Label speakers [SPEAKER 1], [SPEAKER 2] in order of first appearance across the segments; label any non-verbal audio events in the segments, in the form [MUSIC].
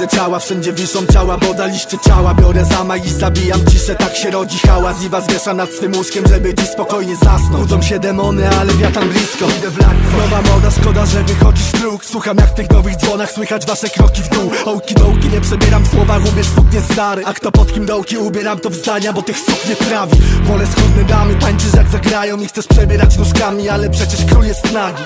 [SPEAKER 1] widzę ciała Wszędzie wiszą ciała, bo daliście ciała Biorę zama i zabijam ciszę Tak się rodzi hałas i was wiesza nad swym łóżkiem Żeby dziś spokojnie zasnąć. Budzą się demony, ale ja tam blisko. Idę w lag, nowa moda, szkoda, że wychodzi struk Słucham jak w tych nowych dzwonach słychać wasze kroki w dół. Ołki dołki, nie przebieram w słowach, ubierz suknię stary. A kto pod kim dołki, ubieram to w zdania, bo tych suk nie trawi. Wolę schudne damy, tańczysz jak zagrają I chcesz przebierać nóżkami, ale przecież król jest nagi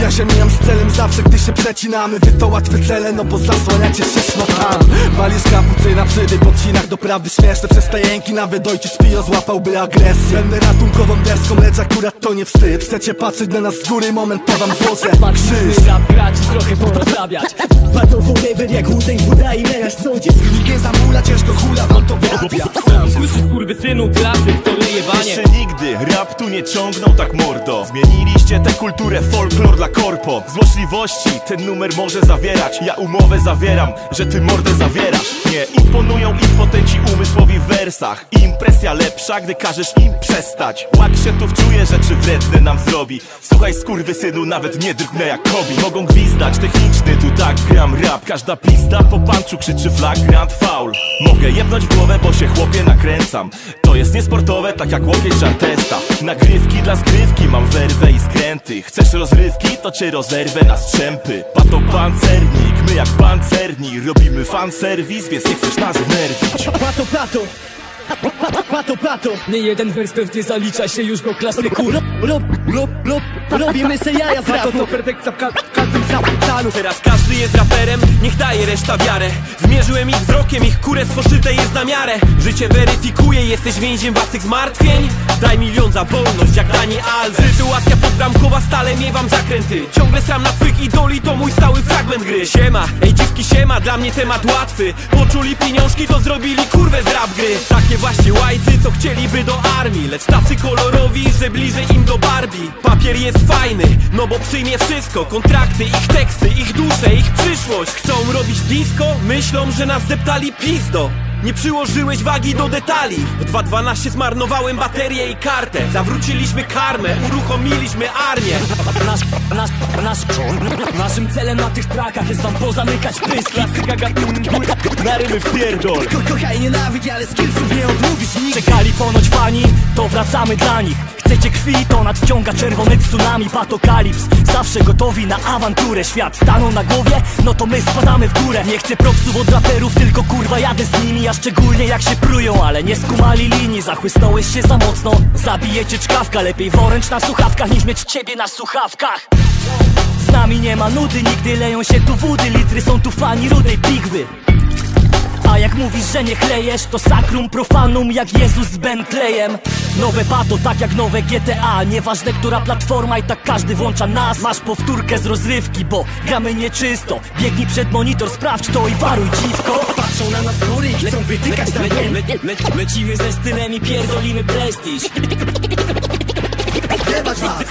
[SPEAKER 1] ja się mijam z celem zawsze, gdy się przecinamy. Wy to łatwe cele, no bo zasłaniacie się szmatami. Walisz kapucyna przy tych podcinach Doprawdy śmieszne. Przez te jęki Nawet ojciec Pio złapałby agresję. Będę ratunkową deską, lecz akurat to nie wstyd. Chcecie patrzeć na nas z góry, moment to wam złożę krzyż.
[SPEAKER 2] Rap grać i trochę porozrabiać. Battle forever jak Wu-Tang, Buda i menaż codzień
[SPEAKER 1] Nikt nie zamula, ciężko hula, wam to wrabia
[SPEAKER 2] Słyszysz kurwysynu, klasyk, to ryjebanie
[SPEAKER 3] Jeszcze nigdy rap tu nie ciągnął tak mordo. Zmieniliście tę kulturę folklor dla korpo. Złośliwości ten numer może zawierać. Ja umowę zawieram, że ty mordę zawierasz. Nie imponują impotenci umysłowi w wersach. Impresja lepsza, gdy każesz im przestać. Łak się tu wczuje, rzeczy wredne nam zrobi. Słuchaj synu, nawet nie drgnę jak kobi Mogą gwizdać, techniczny tu tak gram rap. Każda pista po panczu krzyczy flagrant foul Mogę jebnąć w głowę, bo się chłopie nakręcam. To jest niesportowe, tak jak łokieć żartesta Nagrywki dla zgrywki, mam werwę i skręty. Chcesz rozrywki, to cię rozerwę na strzępy. Pato pancernik, my jak pancerni. Robimy fanserwis, więc nie chcesz nas wnerwić.
[SPEAKER 2] Pato, pato Pato, pato Nie jeden wers pewnie zalicza się już do klasyku. Rob, rob, rob, rob Robimy se jaja z rapu. To perfekcja w ka każdym zapytaniu
[SPEAKER 4] Teraz każdy jest raperem, niech daje reszta wiarę. Zmierzyłem ich wzrokiem, ich kurestwo szyte jest na miarę. Życie weryfikuje, jesteś więźniem własnych zmartwień. Daj milion za wolność, jak Dani Al. Sytuacja podbramkowa, stale miewam zakręty. Ciągle sam na twych idoli, to mój stały fragment gry. Siema, ej dziwki siema, dla mnie temat łatwy. Poczuli pieniążki, to zrobili kurwę z rap gry. Takie właśnie łajcy, co chcieliby do armii. Lecz tacy kolorowi, że bliżej im do Barbie. Papier jest fajny, no bo przyjmie wszystko. Kontrakty, ich teksty, ich dusze, ich przyszłość. Chcą robić disco, myślą, że nas zdeptali pizdo nie przyłożyłeś wagi do detali. W 2.12 zmarnowałem baterię i kartę. Zawróciliśmy karmę, uruchomiliśmy armię.
[SPEAKER 2] Nasz, nasz, nasz, naszym celem na tych trakach jest wam pozamykać pyski Klasyka gatunku,
[SPEAKER 3] Na rymy wpierdol
[SPEAKER 2] Ko kochaj nienawidź, ale skillsów nie odmówisz nigdy. Czekali ponoć pani, to wracamy dla nich. Chcecie krwi, to nadciąga czerwony tsunami. Patokalips, zawsze gotowi na awanturę. Świat stanął na głowie, no to my spadamy w górę. Nie chcę propsów od raperów, tylko kurwa jadę z nimi A szczególnie jak się prują, ale nie skumali linii. Zachłysnąłeś się za mocno, zabijecie czkawka. Lepiej woręcz na słuchawkach, niż mieć ciebie na słuchawkach. Z nami nie ma nudy, nigdy leją się tu wody. Litry są tu fani rudej pigwy a jak mówisz, że nie chlejesz, to sakrum profanum jak Jezus z Bentleyem. Nowe pato, tak jak nowe GTA Nieważne, która platforma i tak każdy włącza nas. Masz powtórkę z rozrywki, bo gramy nieczysto. Biegnij przed monitor, sprawdź to i waruj dziwko. Patrzą na nas góry i chcą wytykać le, le, le, Lecimy ze stylem i pierdolimy prestiż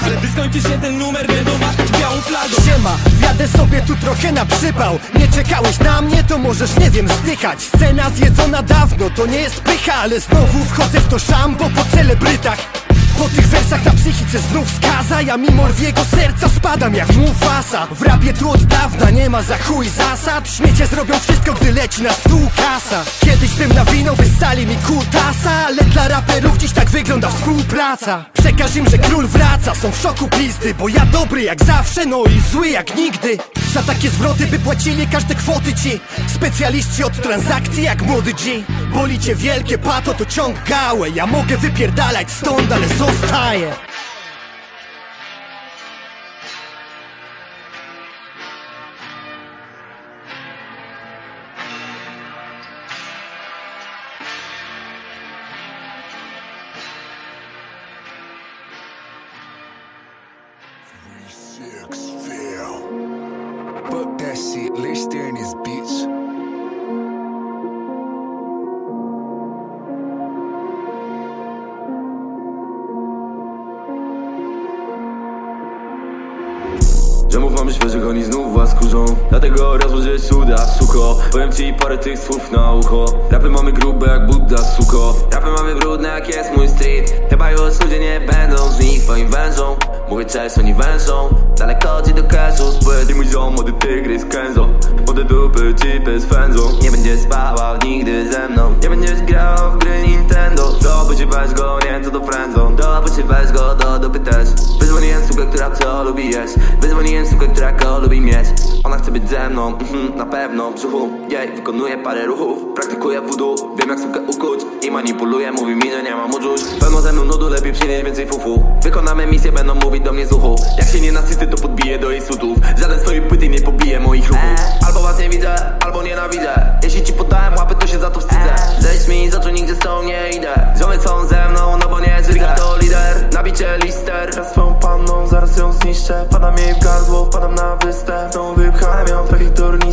[SPEAKER 4] Ale gdy skończy się ten numer, będą machać białą flagą.
[SPEAKER 1] Siema, wjadę sobie tu trochę na przypał. Nie czekałeś na mnie, to możesz, nie wiem, zdychać. Scena zjedzona dawno, to nie jest pycha Ale znowu wchodzę w to szambo po celebrytach po tych wersach na psychice znów skaza. Ja mimo rwiego serca spadam jak mufasa W rapie tu od dawna nie ma za chuj zasad. Śmiecie zrobią wszystko, gdy leci na stół kasa. Kiedyś bym nawinął, by stali mi kutasa Ale dla raperów dziś tak wygląda współpraca. Przekaż im, że król wraca, są w szoku pizdy Bo ja dobry jak zawsze, no i zły jak nigdy. Za takie zwroty by płacili każde kwoty ci. Specjaliści od transakcji jak młody G. Boli cię wielkie pato, to ciąg gałę. Ja mogę wypierdalać stąd, ale zostaję
[SPEAKER 5] Six
[SPEAKER 6] Powiem ci parę tych słów na ucho. Rapy mamy grube jak Buddha, suko. Rapy mamy brudne jak jest mój street Chyba już ludzie nie będą z nich twoim wężą. Mówię cześć, oni wężą. Daleko ci do cashu, spłyt i mój ziom młody tygrys Kenzo. Młode dupy, chipy z fędzą Nie będziesz spała nigdy ze mną. Nie będziesz grał w gry Nintendo. Doby weź go, nie co to frędzą Doby weź go, do dupy też. Wyzwoliłem sukę, która co lubi jeść. Wyzwoliłem sukę, która ko lubi mieć. Ona chce być ze mną, mhm, na pewno. Brzuchu Jej, wykonuję parę ruchów Praktykuję voodoo, wiem jak sukę ukuć I manipuluję, mówi mi, że nie mam uczuć Pełno ze mną nudu, lepiej przynieść więcej fufu. Wykonamy misję, będą mówić do mnie z uchu. Jak się nie nasyty, to podbiję do jej sutów. Żaden swojej płyty nie pobije moich ruchów. Albo was nie widzę, albo nienawidzę. Jeśli ci podałem łapy, to się za to wstydzę. Zejdź mi z oczu, nigdzie z tą nie idę. Ziomy są ze mną, no bo nie zwykle to lider. Nabicie lister.
[SPEAKER 7] Ja swoją panną, zaraz ją zniszczę. Wpadam jej w gardło, wpadam na występ. Tą wypchałem ją, trafik tornister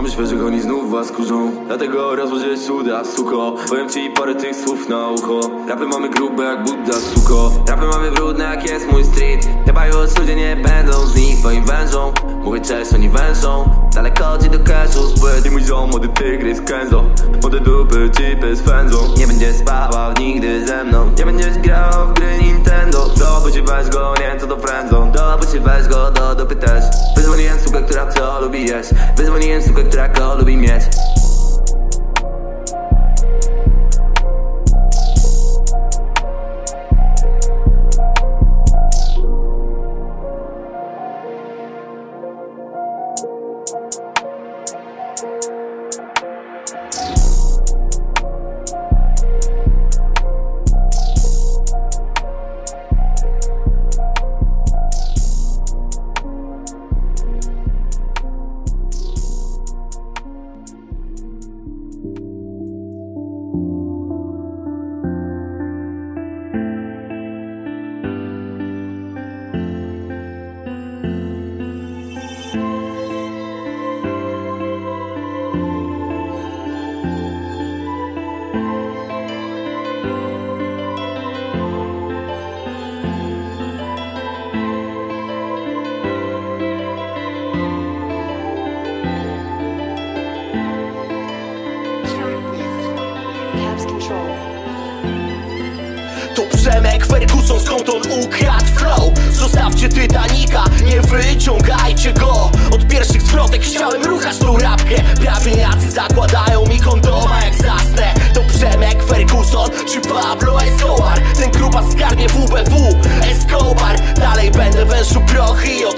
[SPEAKER 6] Mamy świeżych, oni znów was kurzą. Dlatego rozłożyłeś uda, suko. Powiem ci parę tych słów na ucho. Rapy mamy grube jak Buddha, suko. Rapy mamy brudne jak jest mój street. Chyba już ludzie nie będą z nich twoim wężą. Mówię cześć, oni wężą. Daleko ci do cashu spłyt I mój ziom, młody tygrys, Kenzo. Młode dupy, chipy z fędzą Nie będziesz spała nigdy ze mną. Nie będziesz grał w gry Nintendo. Doby ci weź go, nie co to frędzą Doby ci weź go, do dupy też. Wyzwoliłem sukę, która co lubi jeść. Wyzwoliłem sukę, która go lubi mieć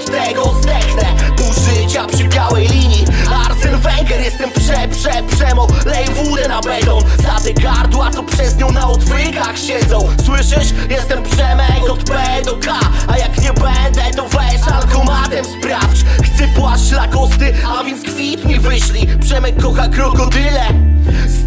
[SPEAKER 8] od tego zdechnę. Pół życia przy białej linii. Arsen Wenger, jestem prze, prze, przemo. Lej wódę na beton Za te gardła, co przez nią na odwykach siedzą. Słyszysz? Jestem Przemek od P do K. A jak nie będę, to weź alkomatem sprawdź. Chcę płaszcz lakosty, a więc kwit mi wyślij. Przemek kocha krokodyle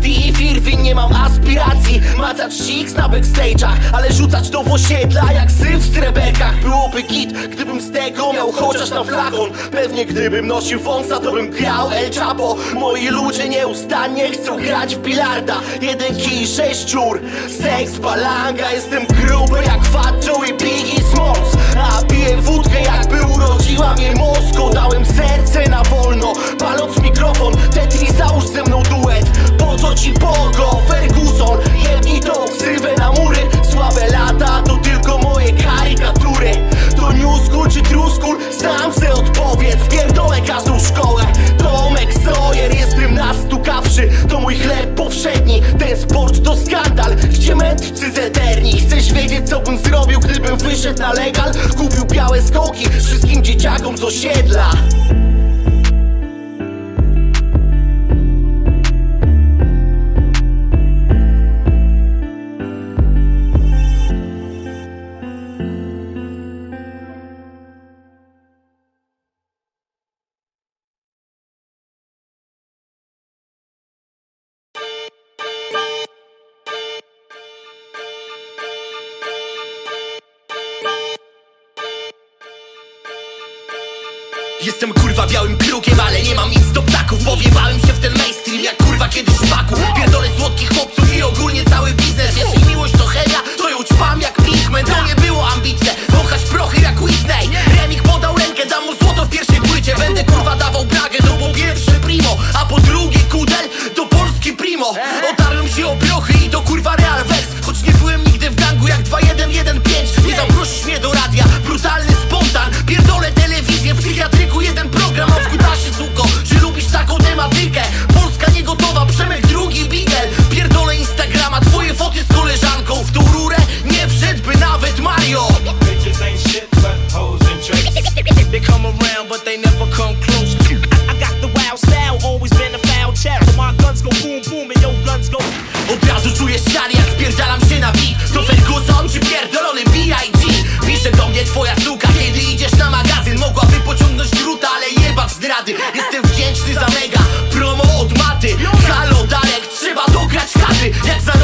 [SPEAKER 8] Steve Irwin, nie mam aspiracji. Macać six na backstage'ach Ale rzucać w osiedla jak syf w sreberkach. Byłoby git, gdybym z tego miał chociaż na flakon. Pewnie gdybym nosił wąsa, to bym grał El Chapo. Moi ludzie nieustannie chcą grać w bilarda. Jeden kij, sześć czur Seks, balanga, jestem gruby jak Fat Joe i Biggie Smalls. A piję wódkę jakby urodziła mnie Moskwa Dałem serce na wolno, paląc mikrofon. Tetris, załóż ze mną duet. Po co ci pogo, Ferguson Jedni to ksywę na mury. Słabe lata to tylko moje karykatury. To new school czy true school? Sam se odpowiedz. Pierdolę każdą szkołę. Tomek Sawyer, jestem nastukawszy. To mój chleb powszedni Ten sport to skandal. Gdzie mędrcy z eterni Chcesz wiedzieć co bym zrobił Gdybym wyszedł na legal? Kupił białe skoki Wszystkim dzieciakom z osiedla Powiewałem się w ten mainstream jak kurwa kiedyś w baku. Pierdolę słodkich chłopców i ogólnie cały biznes. Jeśli miłość to heria, to ją ćpam jak Pinkman To nie było ambitne, wąchać prochy jak Whitney. Remik podał rękę, dam mu złoto w pierwszej płycie. Będę kurwa dawał bragę, no to po pierwszy primo A po drugie kudel, to polski primo. Otarłem się o prochy i to kurwa real wers Choć nie byłem nigdy w gangu jak 2115 Nie zaprosisz mnie do rady Mario. Bitches ain't shit
[SPEAKER 9] but hoes and tricks. they come around, but they never come close. I, I got the wild style, always been a foul terror. My guns go boom boom and your guns go.
[SPEAKER 8] Od razu czuję szary, jak spierdalam się na beat To Ferguson czy pierdolony B.I.G. Pisze do mnie twoja suka, kiedy idziesz na magazyn Mogłaby pociągnąć druta, ale jeba w zdrady Jestem wdzięczny za mega, promo od maty Halo Darek, trzeba dograć chaty Jak za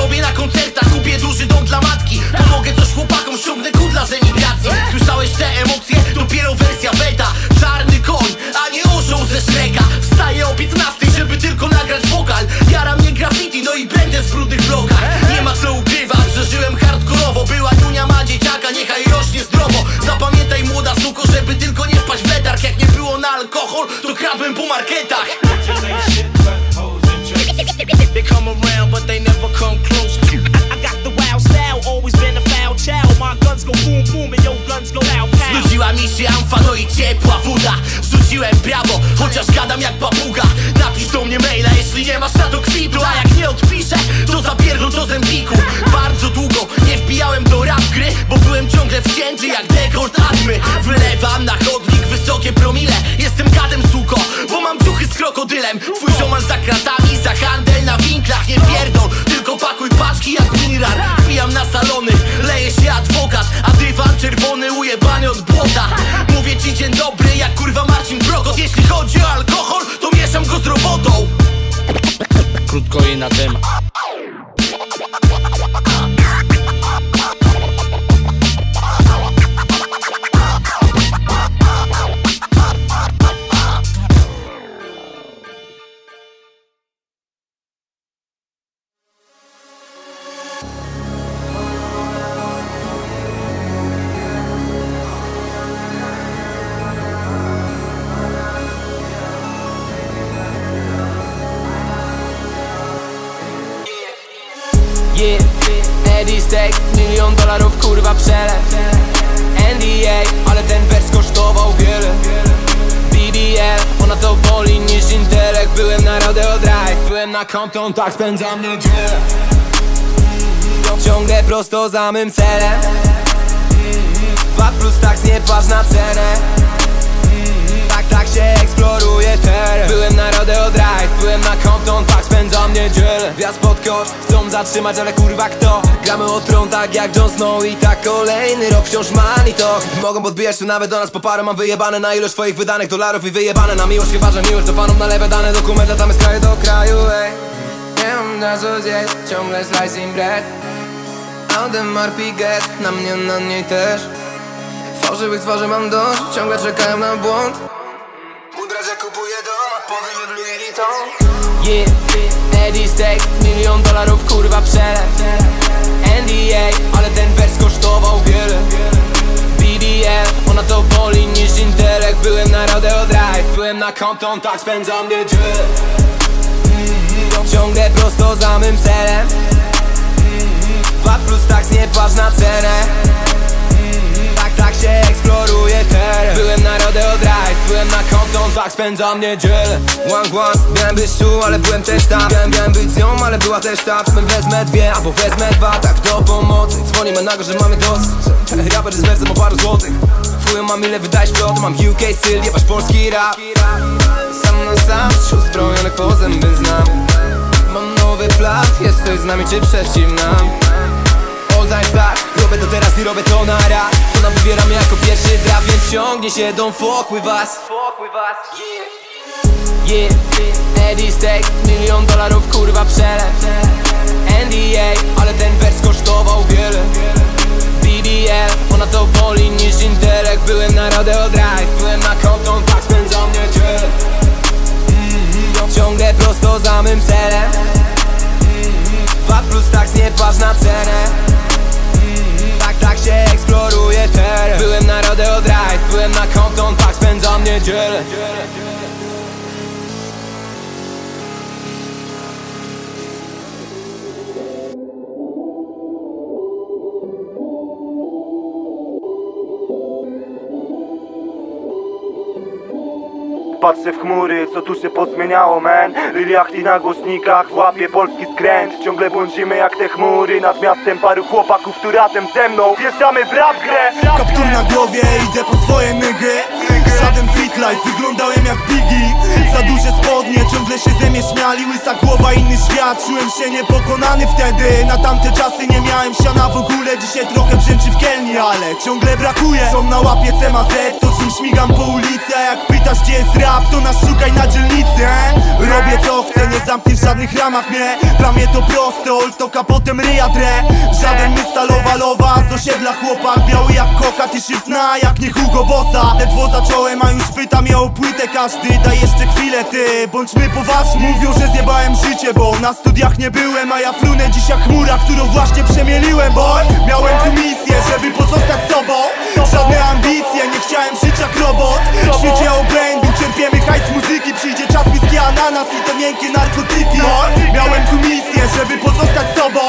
[SPEAKER 8] emocje? Dopiero wersja beta. Czarny koń, a nie orzeł ze Shreka Wstaję o 15, żeby tylko nagrać wokal. Jara mnie graffiti, no i będę w brudnych blokach. Nie ma co ukrywać, że żyłem hardkorowo. Była Junia ma dzieciaka, niechaj rośnie zdrowo. Zapamiętaj młoda suko, żeby tylko nie wpaść w letarg. Jak nie było na alkohol, to kradłem po marketach.
[SPEAKER 9] They come around, but they never come close. I, I got the wild style, always been a foul child. My guns go boom boom and your guns go loud
[SPEAKER 8] Znudziła mi się amfa, no i ciepła woda. Rzuciłem brawo, chociaż gadam jak papuga. Napisz do mnie maila, jeśli nie masz na to kwitu. A jak nie odpiszę, to zapierdol do zębiku Bardzo długo nie wbijałem do rap gry Bo byłem ciągle wcięty jak dekolt admy. Wylewam na chodnik wysokie promile. Jestem gadem suko, bo mam ciuchy z krokodylem. Twój ziomal za kratami, za handel na winklach. Nie pierdol, tylko pakuj paczki jak mirar Wbijam na salony, leje się adwokat A dywan czerwony ujebany od błota Prokot Jeśli chodzi o alkohol, to mieszam go z robotą.
[SPEAKER 10] Krótko i na temat
[SPEAKER 11] dolarów kurwa przelew NDA, ale ten wers kosztował wiele. BBL, ona to woli niż intelekt. Byłem na Rodeo Drive, byłem na Compton, tak spędzam niedzielę. Ciągle prosto za mym celem. VAT plus tax nie patrz na cenę tak, się eksploruje teren. Byłem na Rodeo Drive, byłem na Compton, tak spędzam niedzielę Wjazd pod kosz, chcą zatrzymać, ale kurwa kto? Gramy o tron tak jak Jon Snow i tak kolejny rok wciąż mani to. Mogą podbijać tu nawet do nas po parę, mam wyjebane na ilość twoich wydanych dolarów i wyjebane na miłość Chyba, że miłość do fanów na lewe dane dokumenty, tam jest kraju do kraju, ej. Nie mam na co zjeść, ciągle slicing bread. Audemars Piguet, na mnie, na niej też. Fałszywych twarzy mam dość, ciągle czekają na błąd Mudraże kupuje dom, a powywy w Louis Vuitton. Yeah, Eddie Steak, milion dolarów kurwa przelew NDA, ale ten wers kosztował wiele. BBL, ona to woli niż intelekt. Byłem na Rodeo Drive, byłem na Compton, tak spędzam niedzielę. Ciągle prosto za mym celem. VAT plus tax nie patrz na cenę tak, się eksploruje teren. Byłem na Rodeo Drive, byłem na Compton, tak spędzam niedzielę One one, miałem być tu, ale byłem też tam. Miałem, miałem być z nią, ale była też tam. Czym wezmę dwie, albo wezmę dwa, tak do pomocy Dzwonimy na go, że mamy dosyć. Raper z wersem o paru złotych. Chujem mam ile wydać flot, mam UK styl, jebać polski rap. Sam na sam, wśród zbrojonych po zęby znam Mam nowy plat, jesteś z nami czy przeciw nam Robię to teraz i robię to na raz To nam wybieramy jako pierwszy draft Więc ciągnie się, don't fuck with us Yeah, Eddie Steak, milion dolarów kurwa przelew NDA, ale ten wers kosztował wiele. BBL, ona to woli niż intelekt Byłem na Rodeo Drive, byłem na Compton, tak spędzam niedzielę Ciągle prosto za mym celem. VAT plus tax nie patrz na cenę tak, się eksploruje teren. Byłem na Rodeo Drive, byłem na Compton, tak spędzam niedzielę
[SPEAKER 12] Patrzę w chmury, co tu się pozmieniało, man. Liliachti na głośnikach, łapie polski skręt. Ciągle błądzimy jak te chmury Nad miastem paru chłopaków, tu razem ze mną Wjeżdżamy w rap grę.
[SPEAKER 13] Kaptur na głowie, idę po swoje nygy. Żaden Life Wyglądałem jak Biggie.
[SPEAKER 12] Za duże spodnie, ciągle się ze mnie śmiali. Łysa głowa, inny świat. Czułem się niepokonany wtedy. Na tamte czasy nie miałem siana. W ogóle Dzisiaj trochę brzęczy w kielni, ale ciągle brakuje. Są na łapie CMZ, to z nim śmigam po ulicy. A jak pytasz gdzie jest rap, to nas szukaj na dzielnicy Robię co chcę, nie zamknij w żadnych ramach mnie. Dla mnie to proste, oltoka potem ryja dre Żaden nie stalowa lowa, z osiedla chłopak. Biały jak koka, ty szyfna jak nie Hugo Bossa. Ledwo zacząłem, a już pyta mnie o płytę każdy Daj jeszcze chwilę ty, bądźmy poważni. Mówią, że zjebałem życie, bo na studiach nie byłem A ja flunę dziś jak chmura, którą właśnie przemieliłem Bo miałem tu misję, żeby pozostać sobą. Żadne ambicje, nie chciałem żyć jak robot. W świecie obłędu czerpiemy hajs muzyki Przyjdzie czas whisky, ananas i te miękkie narkotyki. Miałem tu misję, żeby pozostać sobą.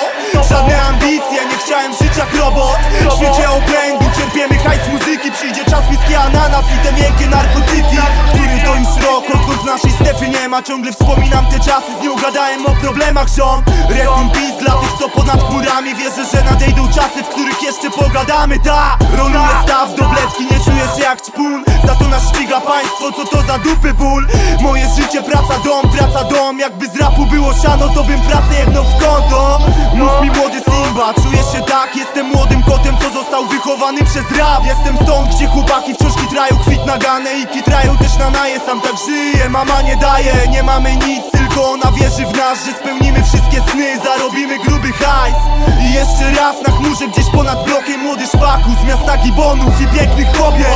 [SPEAKER 12] Żadne ambicje, nie chciałem żyć jak robot. W świecie obłędu czerpiemy hajs muzyki Przyjdzie czas whisky, ananas i te miękkie narkotyki. Który to już rok, odkąd naszej Stefy nie ma. Ciągle wspominam te czasy, z nią gadałem o problemach ziom Rest in peace dla tych, co ponad chmurami. Wierzę, że nadejdą czasy, w których jeszcze pogadamy Ta, roluję staw do bledki, nie czuję się jak ćpun Za to nas ściga państwo, co to za dupy ból. Moje życie, praca, dom, praca, dom. Jakby z rapu było siano, to bym pracę jedną w konto. Mów mi młody Simba, czujesz się tak? Jestem młodym kotem, co został wychowany przez rap. Jestem stąd, gdzie chłopaki wciąż kitrają kwit nagane I kitrają też na naje, sam tak żyję Mama nie daje, nie mamy nic, tylko ona wierzy w nas Że spełnimy wszystkie sny, zarobimy gruby hajs I jeszcze raz na chmurze gdzieś ponad blokiem. Młody szpaku z miasta gibonów i pięknych kobiet.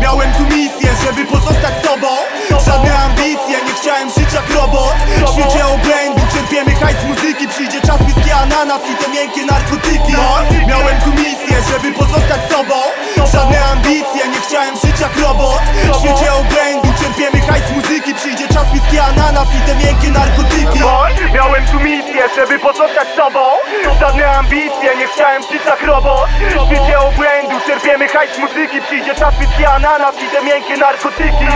[SPEAKER 12] Miałem tu misję, żeby pozostać sobą. Żadne ambicje, nie chciałem żyć jak robot. Świecie czerpiemy hajs muzyki Przyjdzie czas whisky, ananas i te miękkie narkotyki Miałem tu misję, żeby pozostać sobą. Żadne ambicje, nie chciałem żyć jak robot. W świecie obłędu czerpiemy hajs muzyki Przyjdzie czas whisky, ananas i te miękkie narkotyki. Miałem tu misję, żeby pozostać sobą. Żadne ambicje, nie chciałem żyć jak robot. W świecie obłędu czerpiemy hajs muzyki Przyjdzie czas whisky, ananas i te miękkie narkotyki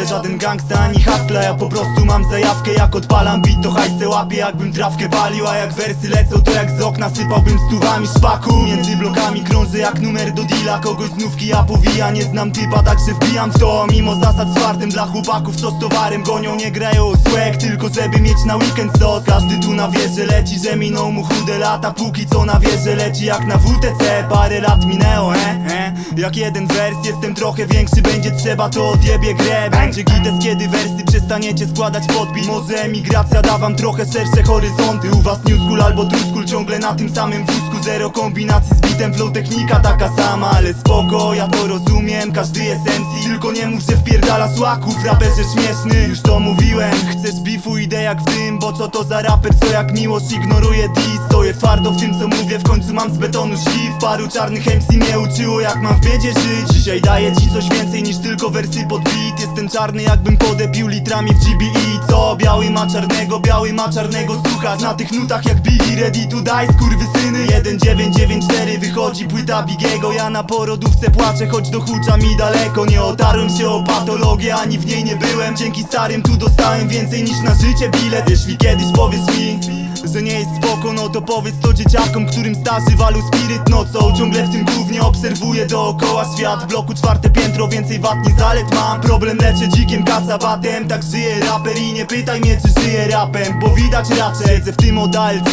[SPEAKER 12] tylko prawdę Żaden gangsta ani hustla, ja po prostu mam zajawkę Jak odpalam beat, to hajsę łapię jakbym trawkę palił A jak wersy lecą, to jak z okna sypałbym stówami szpaku. Między blokami krążę jak numer do deala Kogoś znówki ja powija, nie znam typa, także wbijam w to. Mimo zasad czwartym dla chłopaków, co z towarem gonią Nie grają o tylko żeby mieć na weekend sos. Każdy tu na wieży leci, że minął mu chude lata. Póki co na wieży leci jak na WTC Parę lat minęło, e, e Jak jeden wers, jestem trochę większy Będzie trzeba, to odjebie grę Będzie gites, kiedy wersy przestaniecie składać podbit Może emigracja da wam trochę szersze horyzonty. U was new school albo true school Ciągle na tym samym wózku. Zero kombinacji z bitem, flow technika taka sama Ale spoko, ja to rozumiem. Każdy jest MC Tylko nie mów, że wpierdala słaków. Raperze śmieszny, już to mówiłem. Chcesz bifu, idę jak w dym Bo co to za raper, co jak miłość ignoruje dis Stoję twardo w tym co mówię. W końcu mam z betonu szlif Paru czarnych MC mnie uczyło jak mam w biedzie żyć. Dzisiaj daję ci coś więcej niż tylko wersy pod beat. Jestem czarny jakbym podepił litrami w GBE Co? Biały ma czarnego, biały ma czarnego Słuchać na tych nutach jak Biggie Ready to die, skurwysyny. 1994 wychodzi płyta Bigiego Ja na porodówce płaczę, choć do hucza mi daleko. Nie otarłem się o patologię, ani w niej nie byłem. Dzięki starym tu dostałem więcej niż na życie bilet. Jeśli kiedyś powiesz mi że nie jest spoko, no to powiedz to dzieciakom, którym starzy walu spiryt nocą. Ciągle w tym głównie obserwuję dookoła świat. Bloku czwarte piętro, więcej wad niż zalet mam. Problem leczę dzikiem kacabatem, tak żyje raper I nie pytaj mnie czy żyje rapem, bo widać raczej. Siedzę w tym od ALC,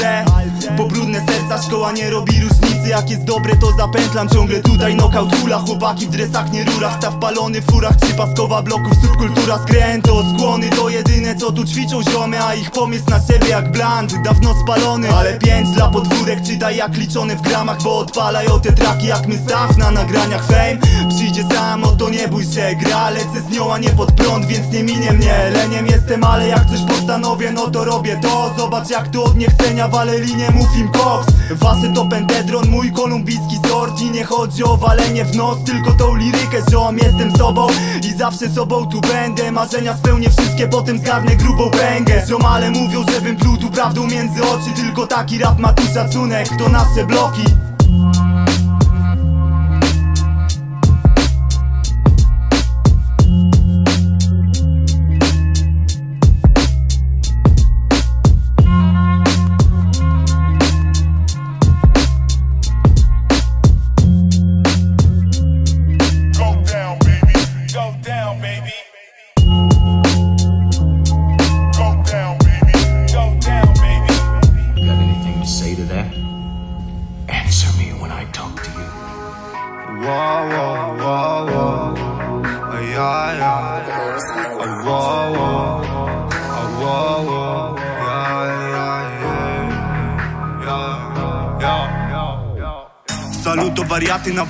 [SPEAKER 12] po brudne serca szkoła nie robi różnicy. Jak jest dobre to zapętlam, ciągle tutaj knockout. Hula Chłopaki w dresach, nie rurach, staw palony w furach Trzy paskowa bloków, subkultura skręto Skłony. To jedyne co tu ćwiczą ziomy A ich pomysł na siebie jak bland, dawno spalony. Ale pięć dla podwórek, czytaj jak liczone w gramach Bo odpalają te traki jak my staw na nagraniach fame Przyjdzie sam, o to nie bój się Gra, lecę z nią, a nie pod prąd, więc nie minie mnie. Leniem jestem, ale jak coś postanowię, no to robię to. Zobacz jak to od niechcenia wale linię, mów im koks. Wasy to pentedron, mój kolumbijski sort. I nie chodzi o walenie w nos, tylko tą lirykę Ziom, jestem sobą. I zawsze sobą tu będę Marzenia spełnię wszystkie, potem zgarnę grubą pęgę. Ziomale mówią, żebym pluł tu prawdą między oczy Tylko taki rap ma tu szacunek, to nasze bloki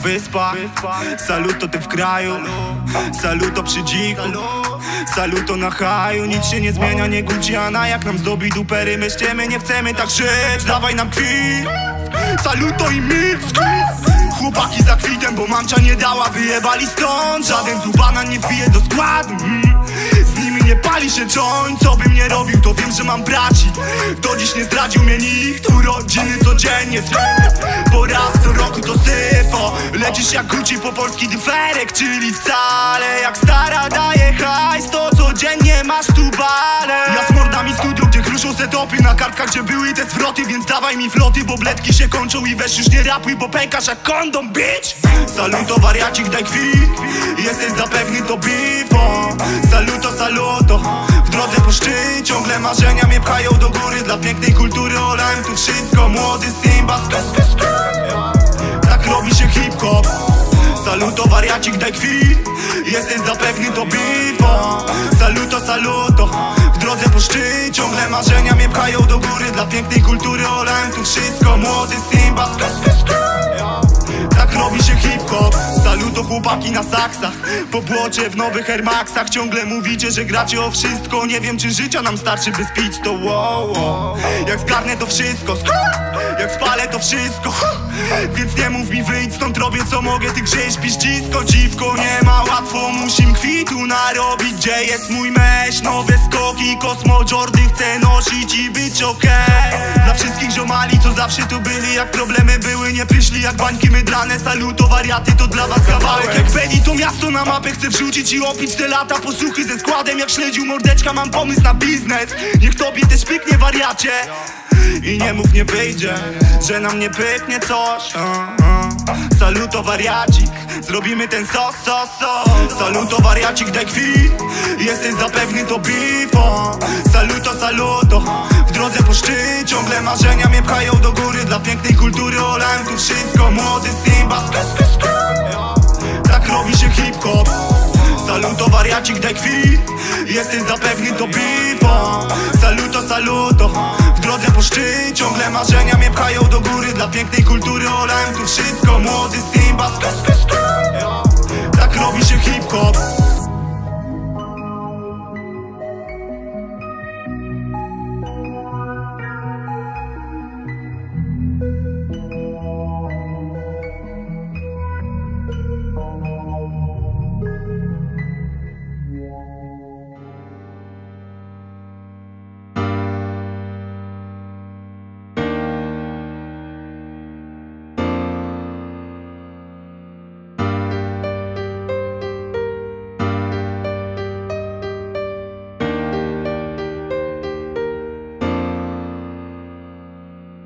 [SPEAKER 12] wyspach Saluto ty w kraju. Saluto przy dziku. Saluto na haju. Nic się nie zmienia, nie Gucciana Jak nam zdobi dupery Myślcie, my nie chcemy tak żyć. Dawaj nam kwit Saluto i Mick. Chłopaki za kwitem, bo mamcia nie dała Wyjebali stąd. Żaden tu banan nie wbije do składu nie pali się joint Co bym nie robił, to wiem, że mam braci. Do dziś nie zdradził mnie nikt Urodziny codziennie Bo raz co roku to syfo. Lecisz jak Gucci po polski dyferek Czyli wcale. Jak stara daje hajs To codziennie masz tu balę Ja z mordami studio, gdzie kruszą setopy Na kartkach, gdzie były te zwroty Więc dawaj mi floty, bo bledki się kończą I weź już nie rapuj, bo pękasz jak kondom, bitch Saluto wariacik, daj kwit Jesteś zapewny to bifo Saluto, saluto. W drodze po szczyt Ciągle marzenia mnie pchają do góry. Dla pięknej kultury olałem tu wszystko. Młody Simba. Tak robi się hip-hop. Saluto wariacik, daj kwit Jesteś zapewny to bifo Saluto, saluto. W drodze po szczyt Ciągle marzenia mnie pchają do góry. Dla pięknej kultury olałem tu wszystko. Młody Simba, sk, sk, sk. Robi się hip-hop. Saluto chłopaki na saksach. Po błocie w nowych Air Maxach Ciągle mówicie, że gracie o wszystko. Nie wiem czy życia nam starczy by spić to. Wow, wow. Jak zgarnę to wszystko Jak spalę to wszystko [LAUGHS] Więc nie mów mi wyjdź stąd robię co mogę. Ty grześpisz dzisko dziwko Nie ma łatwo. Musim kwitu narobić. Gdzie jest mój mesz? Nowe skoki Kosmo Jordy chcę nosić i być okej Dla wszystkich ziomali co zawsze tu byli Jak problemy były nie przyszli Jak bańki mydlane Saluto wariaty to dla was kawałek. Jak Benny to miasto na mapę chcę wrzucić I opić te lata posłuchy ze składem. Jak śledził mordeczka mam pomysł na biznes. Niech tobie też pyknie wariacie i nie mów nie wyjdzie, że nam nie pyknie coś. Saluto wariacik, zrobimy ten sos, sos, sos. Saluto wariacik, daj kwit, jesteś zapewny to bifo Saluto, saluto, w drodze po szczyt Ciągle marzenia mnie pchają do góry. Dla pięknej kultury olałem tu wszystko. Młody Simba, sk, sk, sk. Tak robi się hip-hop. Saluto wariacik, daj kwit Jesteś zapewny to bifo Saluto, saluto drodze po szczyt Ciągle marzenia mnie pchają do góry. Dla pięknej kultury olałem tu wszystko. Młody Simba, sk, sk, sk. Tak robi się hip-hop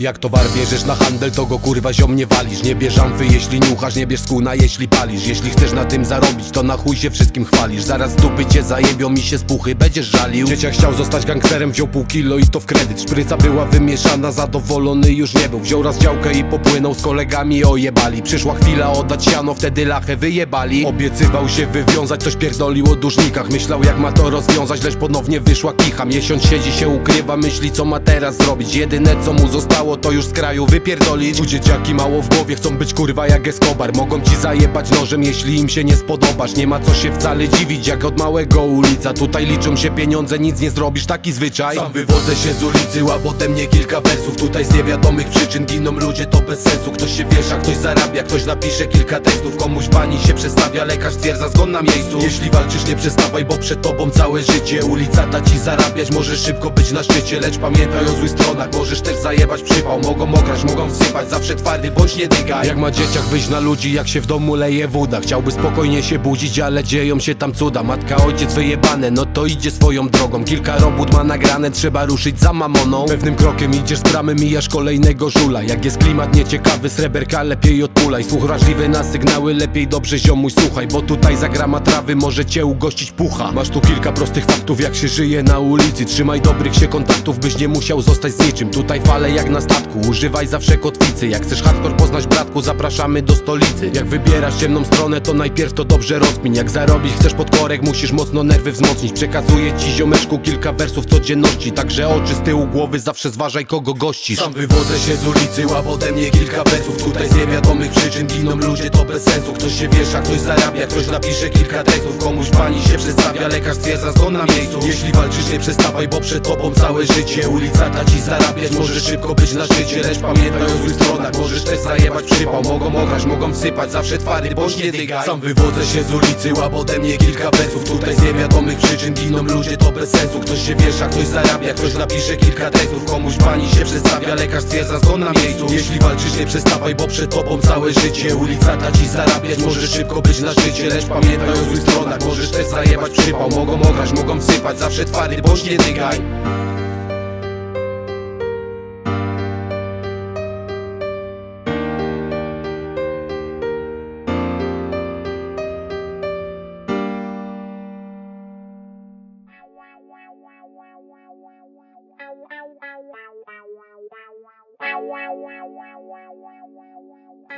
[SPEAKER 14] Jak towar bierzesz na handel, to go kurwa ziom nie walisz. Nie bierz amfy, jeśli niuchasz, nie bierz skuna, jeśli palisz. Jeśli chcesz na tym zarobić, to na chuj się wszystkim chwalisz. Zaraz dupy cię zajebią mi się z puchy, będziesz żalił. Dzieciak chciał zostać gangsterem, wziął pół kilo i to w kredyt. Szpryca była wymieszana, zadowolony już nie był. Wziął raz działkę i popłynął z kolegami ojebali. Przyszła chwila oddać siano, wtedy lachę wyjebali. Obiecywał się wywiązać, coś pierdolił o dłużnikach. Myślał jak ma to rozwiązać, lecz ponownie wyszła kicha. Miesiąc siedzi się ukrywa, myśli co ma teraz zrobić. Jedyne co mu zostało to już z kraju wypierdolić. U dzieciaki mało w głowie, chcą być kurwa jak Escobar. Mogą ci zajebać nożem, jeśli im się nie spodobasz. Nie ma co się wcale dziwić, jak od małego ulica. Tutaj liczą się pieniądze, nic nie zrobisz, taki zwyczaj. Sam wywodzę się z ulicy, łap ode mnie kilka wersów. Tutaj z niewiadomych przyczyn giną ludzie, to bez sensu. Ktoś się wiesza, ktoś zarabia, ktoś napisze kilka tekstów. Komuś pani się przedstawia, lekarz stwierdza zgon na miejscu. Jeśli walczysz nie przestawaj, bo przed tobą całe życie. Ulica da ci zarabiać, możesz szybko być na szczycie. Lecz pamiętaj o złych stronach, możesz też zajebać Mogą ograć, mogą wsypać, zawsze twardy bądź nie dygaj Jak ma dzieciak wyjść na ludzi, jak się w domu leje woda? Chciałby spokojnie się budzić, ale dzieją się tam cuda. Matka, ojciec wyjebane, no to idzie swoją drogą. Kilka robót ma nagrane, trzeba ruszyć za mamoną. Pewnym krokiem idziesz z bramy, mijasz kolejnego żula. Jak jest klimat nieciekawy, sreberka lepiej odpulaj Słuch wrażliwy na sygnały, lepiej dobrze ziomuj słuchaj Bo tutaj za grama trawy może cię ugościć pucha. Masz tu kilka prostych faktów, jak się żyje na ulicy. Trzymaj dobrych się kontaktów, byś nie musiał zostać z niczym. Tutaj fale jak na statku, używaj zawsze kotwicy. Jak chcesz hardcore poznać bratku, zapraszamy do stolicy. Jak wybierasz ciemną stronę, to najpierw to dobrze rozkmin. Jak zarobić chcesz pod korek, musisz mocno nerwy wzmocnić. Przekazuję ci ziomeczku kilka wersów codzienności. Także oczy z tyłu głowy, zawsze zważaj kogo gościsz. Sam wywodzę się z ulicy, łap ode mnie kilka wersów. Tutaj z niewiadomych przyczyn giną ludzie, to bez sensu. Ktoś się wiesza, ktoś zarabia, ktoś napisze kilka tekstów. Komuś pani się przedstawia, lekarz stwierdza zgon na miejscu. Jeśli walczysz nie przestawaj, bo przed tobą całe życie. Ulica da ci zarabiać, możesz szybko być na szczycie Lecz pamiętaj o złych stronach, możesz też zajebać przypał. Mogą ograć, mogą wsypać, zawsze twardy, bądź nie dygaj Sam wywodzę się z ulicy, łap ode mnie kilka wersów Tutaj z niewiadomych przyczyn giną ludzie, to bez sensu. Ktoś się wiesza, ktoś zarabia, ktoś napisze kilka tekstów. Komuś pani się przedstawia, lekarz stwierdza zgon na miejscu. Jeśli walczysz nie przestawaj, bo przed tobą całe życie. Ulica da ci zarabiać, możesz szybko być na szczycie. Lecz pamiętaj o złych stronach, możesz też zajebać przypał. Mogą ograć, mogą wsypać, zawsze twardy, bądź nie dygaj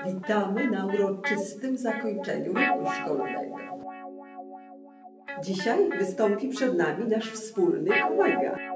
[SPEAKER 15] Witamy na uroczystym zakończeniu roku szkolnego. Dzisiaj wystąpi przed nami nasz wspólny kolega.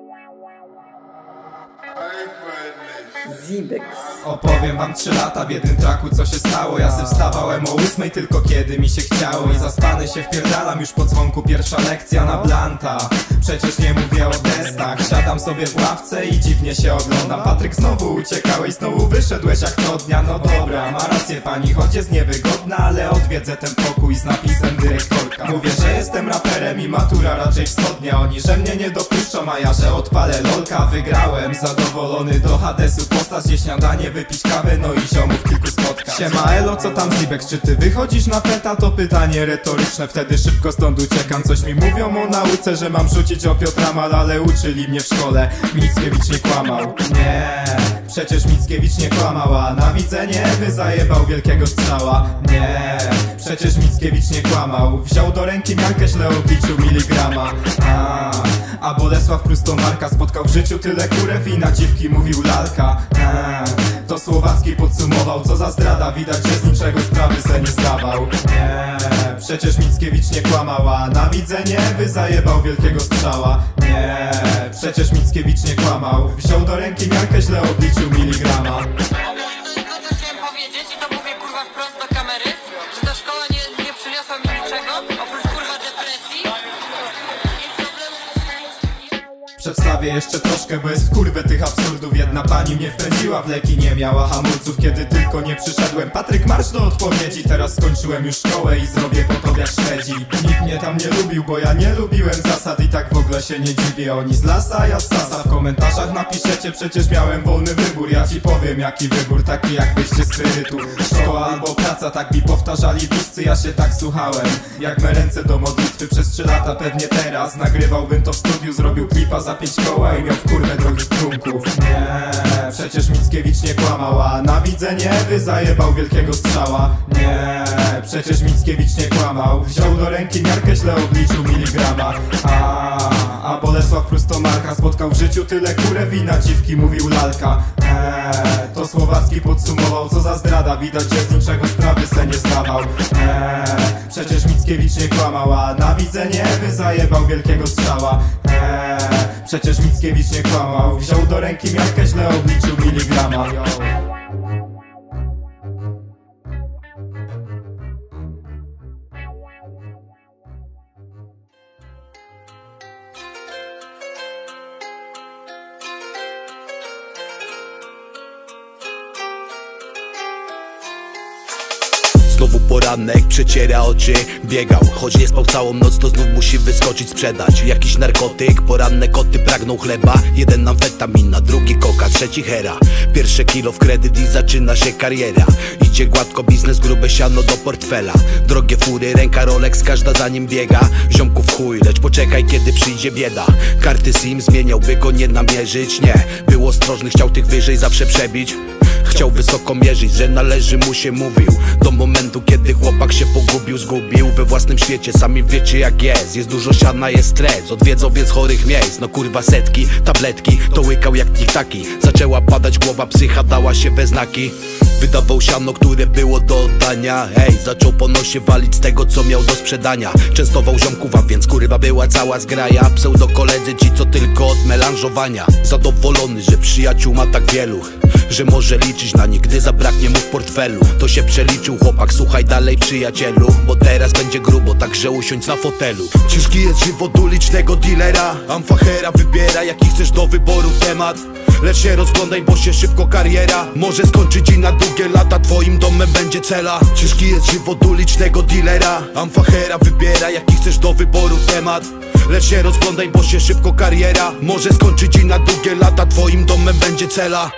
[SPEAKER 15] Zibex.
[SPEAKER 16] Opowiem wam trzy lata w jednym traku co się stało. Ja se wstawałem o ósmej tylko kiedy mi się chciało. I zaspany się wpierdalam już po dzwonku. Pierwsza lekcja na blanta. Przecież nie mówię o testach Siadam sobie w ławce i dziwnie się oglądam. Patryk znowu uciekałeś, znowu wyszedłeś jak co dnia. No dobra, ma rację pani, choć jest niewygodna Ale odwiedzę ten pokój z napisem dyrektorka. Mówię, że jestem raperem i matura raczej wschodnia. Oni, że mnie nie dopuszczą, a ja, że odpalę lolka Wygrałem, zadowolony do Hadesu Postać je śniadanie, wypić kawę, no i ziomów kilku spotkać Siema Elo, co tam Zibex, czy ty wychodzisz na peta? To pytanie retoryczne, wtedy szybko stąd uciekam. Coś mi mówią o nauce, że mam rzucić o Piotra Mal, ale uczyli mnie w szkole. Mickiewicz nie kłamał, nie Przecież Mickiewicz nie kłamał, a na widzenie wyzajebał wielkiego strzała. Nie, przecież Mickiewicz nie kłamał. Wziął do ręki miarkę, źle obliczył miligrama. A, a Bolesław Prustomarka spotkał w życiu tyle kurew i na dziwki mówił lalka. A, To Słowacki podsumował, co za zdrada Widać, że z niczego sprawy se nie zdawał. Nie, przecież Mickiewicz nie kłamał, a na widzenie wyzajebał wielkiego strzała. Nie, przecież Mickiewicz nie kłamał Wziął do ręki miarkę, źle obliczył miligrama Przedstawię jeszcze troszkę, bo jest w kurwę tych absurdów. Jedna pani mnie wpędziła w leki, nie miała hamulców Kiedy tylko nie przyszedłem. Patryk, marsz do odpowiedzi Teraz skończyłem już szkołę i zrobię po tobie Szwedzi Nikt mnie tam nie lubił, bo ja nie lubiłem zasad I tak w ogóle się nie dziwię. Oni z lasa, ja z sasa W komentarzach napiszecie, przecież miałem wolny wybór. Ja ci powiem jaki wybór, taki jak wyjście z kredytu. Szkoła albo praca, tak mi powtarzali bliscy Ja się tak słuchałem, jak me ręce do modlitwy Przez trzy lata pewnie teraz. Nagrywałbym to w studiu, zrobił klipa za pięć koła I miał w kurwę drogich trunków Nie, przecież Mickiewicz nie kłamał A na widzenie wyzajebał wielkiego strzała. Nie, przecież Mickiewicz nie kłamał. Wziął do ręki miarkę, źle obliczył miligrama. A, a Bolesław Prustomarka spotkał w życiu tyle kurew i na dziwki mówił lalka. Eee, To Słowacki podsumował, co za zdrada Widać, że z niczego sprawy se nie zdawał. Eee, Przecież Mickiewicz nie kłamał, a na widzenie wyzajebał wielkiego strzała. Eee, Przecież Mickiewicz nie kłamał. Wziął do ręki miarkę, źle obliczył miligrama
[SPEAKER 14] poranek, przeciera oczy, biegał Choć nie spał całą noc, to znów musi wyskoczyć, sprzedać. Jakiś narkotyk, poranne koty pragną chleba. Jeden amfetamina, drugi koka, trzeci hera. Pierwsze kilo w kredyt i zaczyna się kariera. Idzie gładko, biznes, grube siano do portfela. Drogie fury, ręka Rolex, każda za nim biega. Ziomków chuj, lecz poczekaj kiedy przyjdzie bieda. Karty SIM zmieniałby go nie namierzyć, nie. Był ostrożny, chciał tych wyżej zawsze przebić Chciał wysoko mierzyć, że należy mu się mówił. Do momentu kiedy chłopak się pogubił, zgubił We własnym świecie, sami wiecie jak jest. Jest dużo siana, jest stres, odwiedzą więc chorych miejsc. No kurwa setki, tabletki, to łykał jak tiktaki. Zaczęła padać głowa, psycha dała się we znaki Wydawał siano, które było do oddania Hej, zaczął po nosie walić z tego co miał do sprzedania. Częstował ziomków, a więc kurwa była cała zgraja. Pseudo koledzy ci co tylko od melanżowania. Zadowolony, że przyjaciół ma tak wielu Że może liczyć na nich, gdy zabraknie mu w portfelu. To się przeliczył chłopak, słuchaj dalej przyjacielu Bo teraz będzie grubo, także usiądź na fotelu. Ciężki jest żywot ulicznego dealera. Amfachera wybiera jaki chcesz do wyboru temat Lecz się rozglądaj, bo się szybko kariera Może skończyć i na długie lata twoim domem będzie cela. Ciężki jest żywot ulicznego dealera. Amfachera wybiera jaki chcesz do wyboru temat. Lecz się rozglądaj, bo się szybko kariera Może skończyć i na długie lata twoim domem będzie cela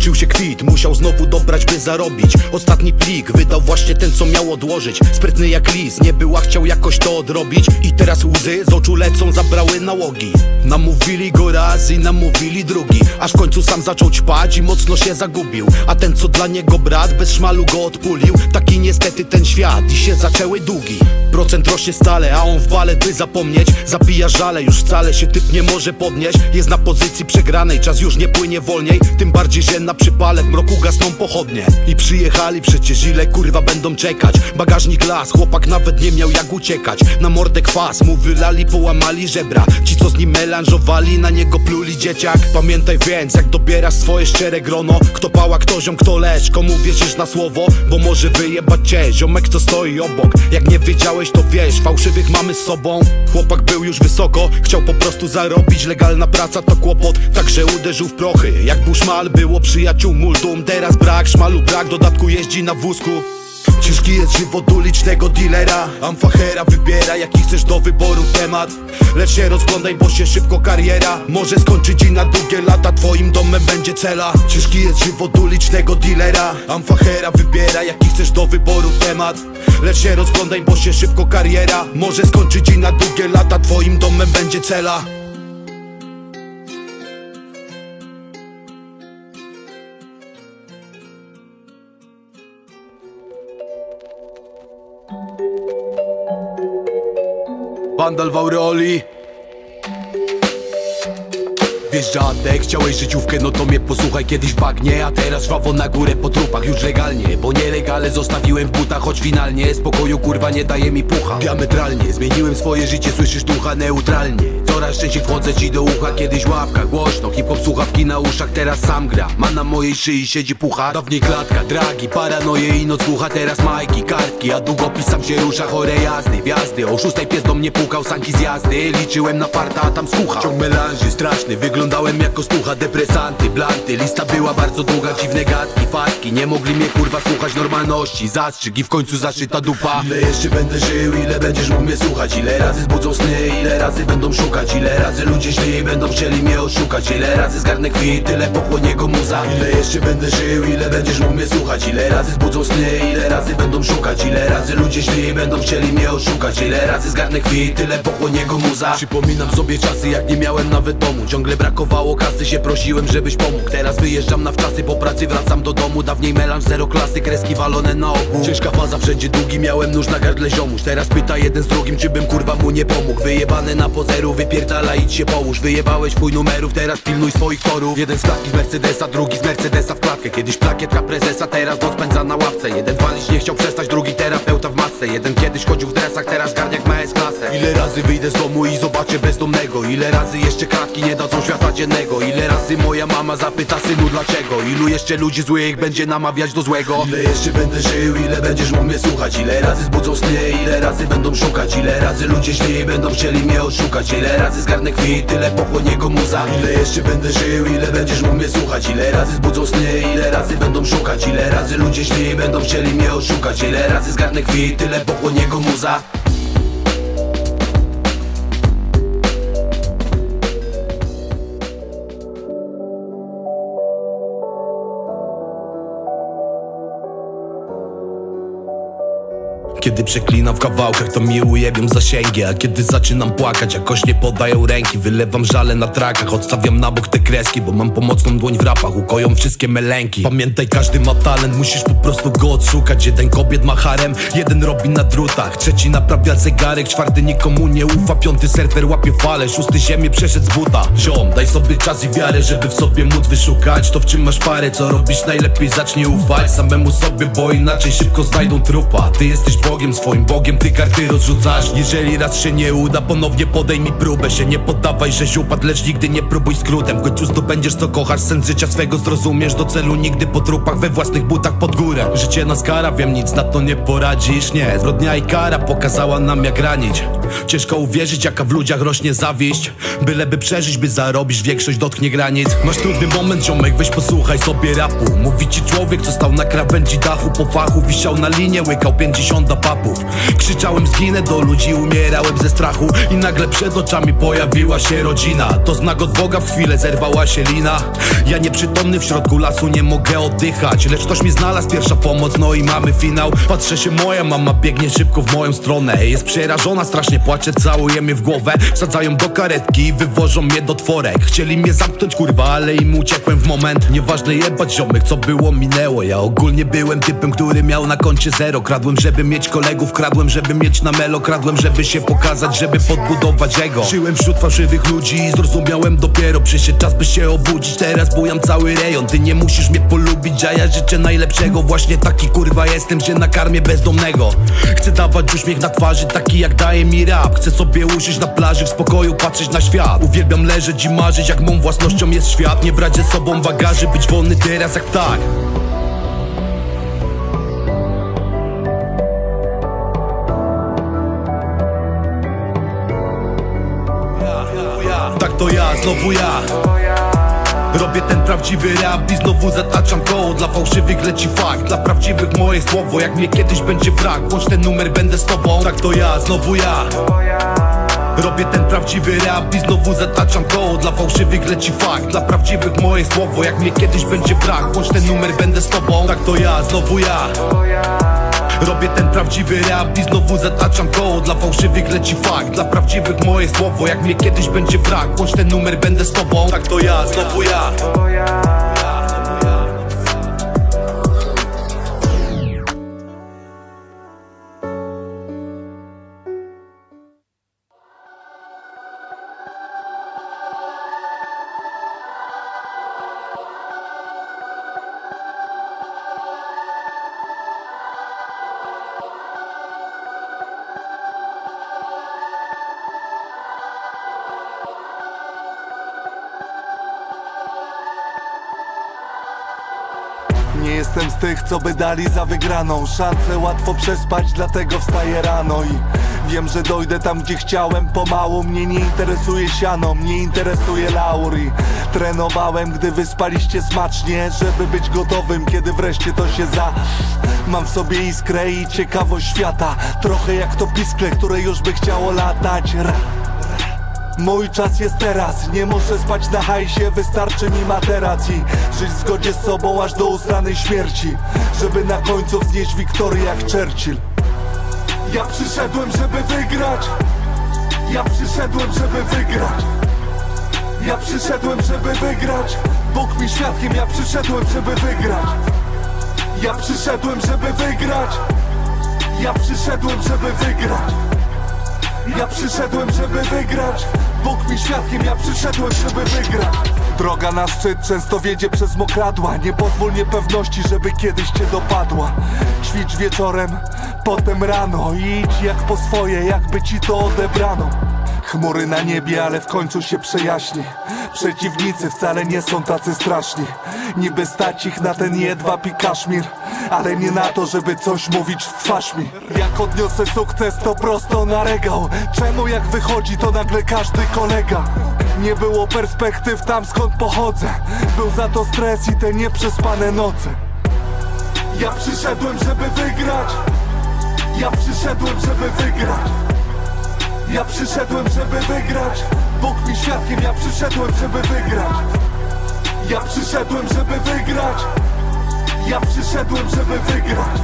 [SPEAKER 14] Skończył się kwit, musiał znowu dobrać by zarobić. Ostatni plik wydał właśnie ten co miał odłożyć. Sprytny jak lis, nie była chciał jakoś to odrobić. I teraz łzy z oczu lecą, zabrały nałogi. Namówili go raz i namówili drugi. Aż w końcu sam zaczął ćpać i mocno się zagubił. A ten co dla niego brat bez szmalu go odpulił. Taki niestety ten świat i się zaczęły długi. Procent rośnie stale, a on w bale by zapomnieć. Zapija żale, już wcale się typ nie może podnieść. Jest na pozycji przegranej, czas już nie płynie wolniej. Tym bardziej, że na przypale w mroku gasną pochodnie. I przyjechali przecież ile kurwa będą czekać? Bagażnik las, chłopak nawet nie miał jak uciekać. Na mordę kwas, mu wylali, połamali żebra. Ci co z nim melanżowali, na niego pluli dzieciak. Pamiętaj więc, jak dobierasz swoje szczere grono. Kto pała, kto ziom, kto lecz, komu wierzysz na słowo? Bo może wyjebać cię, ziomek co stoi obok. Jak nie wiedziałeś to wiesz, fałszywych mamy z sobą. Chłopak był już wysoko, chciał po prostu zarobić. Legalna praca to kłopot, także uderzył w prochy. Jak był szmal, było przyjaciół multum. Teraz brak, szmalu brak, dodatku jeździ na wózku. Ciężki jest żywot ulicznego dealera. Amfachera wybiera jaki chcesz do wyboru temat. Lecz się rozglądaj, bo się szybko kariera Może skończyć i na długie lata twoim domem będzie cela. Ciężki jest żywot ulicznego dealera. Amfachera wybiera jaki chcesz do wyboru temat. Lecz się rozglądaj, bo się szybko kariera Może skończyć i na długie lata twoim domem będzie cela Bandal w aureoli Wiesz dziadek, chciałeś życiówkę, no to mnie posłuchaj. Kiedyś bagnie A teraz żwawo na górę po trupach, już legalnie Bo nielegalnie zostawiłem w butach, choć finalnie. Spokoju kurwa nie daje mi pucha. Diametralnie, zmieniłem swoje życie, słyszysz ducha neutralnie. Coraz częściej wchodzę ci do ucha, kiedyś ławka Głośno, hip-hop słuchawki na uszach, teraz sam gra. Ma na mojej szyi siedzi pucha. Dawniej klatka, dragi, paranoje i noc głucha. Teraz majki, kartki, a długopis sam się rusza. Chore jazdy, wjazdy, o szóstej pies do mnie pukał Sanki z jazdy, liczyłem na farta, a tam słucha Ciąg melanży, straszny, wyglądałem jako stucha Depresanty, blanty, lista była bardzo długa Dziwne gadki, fatki, nie mogli mnie kurwa słuchać Normalności, zastrzyk i w końcu zaszyta dupa. Ile jeszcze będę żył, ile będziesz mógł mnie słuchać? Ile razy zbudzą sny, ile razy będą szukać? Ile razy ludzie źli będą chcieli mnie oszukać Ile razy zgarnę kwit, tyle pochłonie go muza. Ile jeszcze będę żył, ile będziesz mógł mnie słuchać? Ile razy zbudzą sny, ile razy będą szukać? Ile razy ludzie źli będą chcieli mnie oszukać Ile razy zgarnę kwit, tyle pochłonie go muza. Przypominam sobie czasy jak nie miałem nawet domu. Ciągle brak brakowało kasy Się prosiłem, żebyś pomógł. Teraz wyjeżdżam na wczasy Po pracy wracam do domu. Dawniej melanż, zero klasy Kreski walone na ogół. Ciężka faza, wszędzie długi Miałem nóż na gardle ziomuś. Teraz pyta jeden z drugim Czy bym kurwa mu nie pomógł. Wyjebane na pozeru Wypierdala, idź się połóż. Wyjebałeś twój numerów Teraz pilnuj swoich torów. Jeden z klatki z Mercedesa Drugi z Mercedesa w klatkę. Kiedyś plakietka prezesa Teraz noc spędza na ławce. Jeden walić nie chciał przestać Drugi terapeuta w masce. Jeden kiedyś chodził w dresach Teraz garniak ma S-klasę. Ile razy wyjdę z domu i zobaczę bezdomnego? Ile razy jeszcze kratki nie dadzą światła dziennego Ile razy moja mama zapyta synu dlaczego? Ilu jeszcze ludzi złych będzie namawiać do złego? Ile jeszcze będę żył, ile będziesz mógł mnie słuchać? Ile razy zbudzą sny, ile razy będą szukać? Ile razy ludzie źli będą chcieli mnie oszukać Ile razy zgarnę kwit, tyle pochłonie muza Ile jeszcze będę żył, ile będziesz mógł mnie słuchać? Ile razy zbudzą sny, ile razy będą szukać? Ile razy ludzie źli będą chcieli mnie oszukać Ile razy zgarnę kwit, tyle pochłonie muza Kiedy przeklinam w kawałkach, to mi ujebią zasięgi A kiedy zaczynam płakać, jakoś nie podają ręki Wylewam żale na trakach, odstawiam na bok te kreski Bo mam pomocną dłoń w rapach, ukoją wszystkie meleńki. Pamiętaj, każdy ma talent, musisz po prostu go odszukać. Jeden kobiet ma harem, jeden robi na drutach Trzeci naprawia zegarek, czwarty nikomu nie ufa Piąty serwer łapie fale, szósty ziemię przeszedł z buta. Ziom, daj sobie czas i wiarę, żeby w sobie móc wyszukać To w czym masz parę, co robisz najlepiej zacznij ufać Samemu sobie, bo inaczej szybko znajdą trupa. Ty jesteś Bogiem, swoim Bogiem ty karty rozrzucasz. Jeżeli raz się nie uda, ponownie podejmij próbę Się. Nie poddawaj, żeś upadł, lecz nigdy nie próbuj skrótem. W końcu zdobędziesz co kochasz, sens życia swego zrozumiesz. Do celu nigdy po trupach, we własnych butach pod górę. Życie nas kara, wiem nic na to nie poradzisz. Nie, zbrodnia i kara pokazała nam jak ranić. Ciężko uwierzyć jaka w ludziach rośnie zawiść. Byleby przeżyć, by zarobić, większość dotknie granic. Masz trudny moment, ziomek, weź posłuchaj sobie rapu. Mówi ci człowiek, co stał na krawędzi dachu. Po fachu wisiał na linie, łykał 50 papów Krzyczałem zginę do ludzi, umierałem ze strachu. I nagle przed oczami pojawiła się rodzina. To znak od Boga, w chwilę zerwała się lina. Ja nieprzytomny w środku lasu, nie mogę oddychać. Lecz ktoś mi znalazł, pierwsza pomoc, no i mamy finał. Patrzę się, moja mama biegnie szybko w moją stronę. Jest przerażona, strasznie płacze, całuje mnie w głowę. Wsadzają do karetki wywożą mnie do tworek. Chcieli mnie zamknąć, kurwa, ale im uciekłem w moment. Nieważne jebać ziomek, co było, minęło. Ja ogólnie byłem typem, który miał na koncie zero. Kradłem, żeby mieć kolegów, kradłem, żeby mieć na melo. Kradłem, żeby się pokazać, żeby podbudować ego. Żyłem wśród fałszywych ludzi i zrozumiałem dopiero Przyszedł czas, by się obudzić, teraz bujam cały rejon. Ty nie musisz mnie polubić, a ja życzę najlepszego. Właśnie taki kurwa jestem, że nakarmię bezdomnego. Chcę dawać uśmiech na twarzy, taki jak daje mi rap. Chcę sobie usiąść na plaży, w spokoju patrzeć na świat. Uwielbiam leżeć i marzyć, jak mą własnością jest świat. Nie brać ze sobą bagaży, być wolny teraz jak ptak Tak to ja, znowu ja. Robię ten prawdziwy rap i znowu zataczam koło. Dla fałszywych leci fakt, dla prawdziwych moje słowo. Jak mnie kiedyś będzie brak, włącz ten numer, będę z tobą. Tak to ja, znowu ja. Robię ten prawdziwy rap i znowu zataczam koło. Dla fałszywych leci fakt, dla prawdziwych moje słowo. Jak mnie kiedyś będzie brak, włącz ten numer, będę z tobą. Tak to ja, znowu ja Robię ten prawdziwy rap i znowu zataczam koło. Dla fałszywych leci fakt, dla prawdziwych moje słowo. Jak mnie kiedyś będzie brak, włącz ten numer, będę z tobą. Tak to ja, znowu ja
[SPEAKER 17] tych, co by dali za wygraną. Szansę łatwo przespać, dlatego wstaję rano I wiem, że dojdę tam, gdzie chciałem. Pomału Mnie nie interesuje siano, mnie interesuje laur I trenowałem, gdy wyspaliście smacznie Żeby być gotowym, kiedy wreszcie to się za... Mam w sobie iskrę i ciekawość świata. Trochę jak to piskle, które już by chciało latać. Ra. Mój czas jest teraz, nie muszę spać na hajsie Wystarczy mi materac i żyć w zgodzie z sobą aż do ustanej śmierci Żeby na końcu wznieść wiktorię jak Churchill. Ja przyszedłem, żeby wygrać. Ja przyszedłem, żeby wygrać. Ja przyszedłem, żeby wygrać. Bóg mi świadkiem, ja przyszedłem, żeby wygrać. Ja przyszedłem, żeby wygrać. Ja przyszedłem, żeby wygrać Ja przyszedłem, żeby wygrać. Bóg mi świadkiem, ja przyszedłem, żeby wygrać. Droga na szczyt często wiedzie przez mokradła. Nie pozwól niepewności, żeby kiedyś cię dopadła. Ćwicz wieczorem, potem rano. I idź jak po swoje, jakby ci to odebrano Chmury na niebie, ale w końcu się przejaśni. Przeciwnicy wcale nie są tacy straszni. Niby stać ich na ten jedwab i kaszmir Ale nie na to, żeby coś mówić w twarz mi. Jak odniosę sukces, to prosto na regał. Czemu jak wychodzi, to nagle każdy kolega? Nie było perspektyw tam skąd pochodzę. Był za to stres i te nieprzespane noce. Ja przyszedłem, żeby wygrać. Ja przyszedłem, żeby wygrać ja przyszedłem, żeby wygrać. Bóg mi świadkiem, ja przyszedłem, żeby wygrać. Ja przyszedłem, żeby wygrać. Ja przyszedłem, żeby wygrać.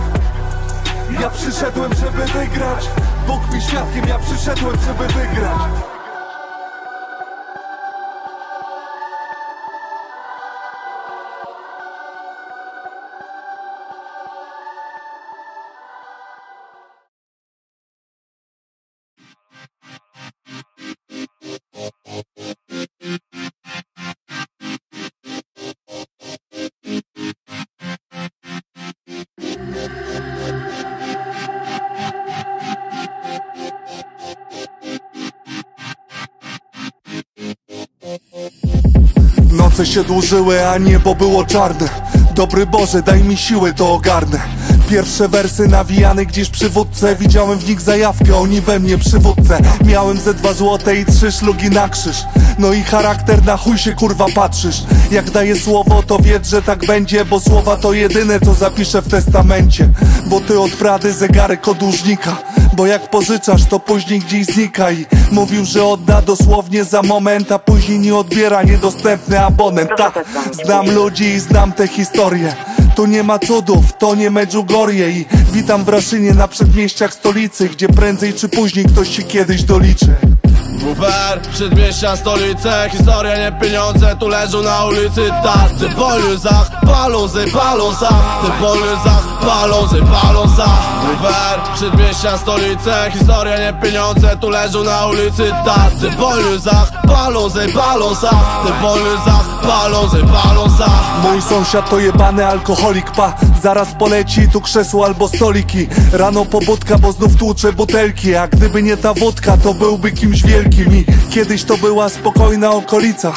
[SPEAKER 17] Ja przyszedłem, żeby wygrać. Bóg mi świadkiem, ja przyszedłem, żeby wygrać się dłużyły, a niebo było czarne. Dobry Boże, daj mi siły, to ogarnę Pierwsze wersy nawijane gdzieś przy wódce. Widziałem w nich zajawkę, oni we mnie przywódcę Miałem ze dwa złote i trzy szlugi na krzyż. No i charakter, na chuj się kurwa patrzysz. Jak daję słowo, to wiedz, że tak będzie Bo słowa to jedyne, co zapiszę w testamencie. Bo ty od Prady zegarek od dłużnika. Bo jak pożyczasz, to później gdzieś znika I mówił, że odda dosłownie za moment A później nie odbiera niedostępny abonent. Ta, znam ludzi i znam te historie tu nie ma cudów, to nie Medjugorje I witam w Raszynie na przedmieściach stolicy Gdzie prędzej czy później ktoś ci kiedyś doliczy
[SPEAKER 18] Uber, przedmieścia, stolice Historia, nie pieniądze, tu leżą na ulicy Tak, te poluzach, palą ze palą za Te poluzach, palą ze palą za Uber, przedmieścia, stolice Historia, nie pieniądze, tu leżą na ulicy Tak, te poluzach, palą ze palą za Te poluzach, palą ze palą za
[SPEAKER 17] Mój sąsiad to jebany alkoholik, pa Zaraz poleci tu krzesło albo stoliki. Rano pobudka, bo znów tłucze butelki. A gdyby nie ta wódka, to byłby kimś wielkim. I kiedyś to była spokojna okolica.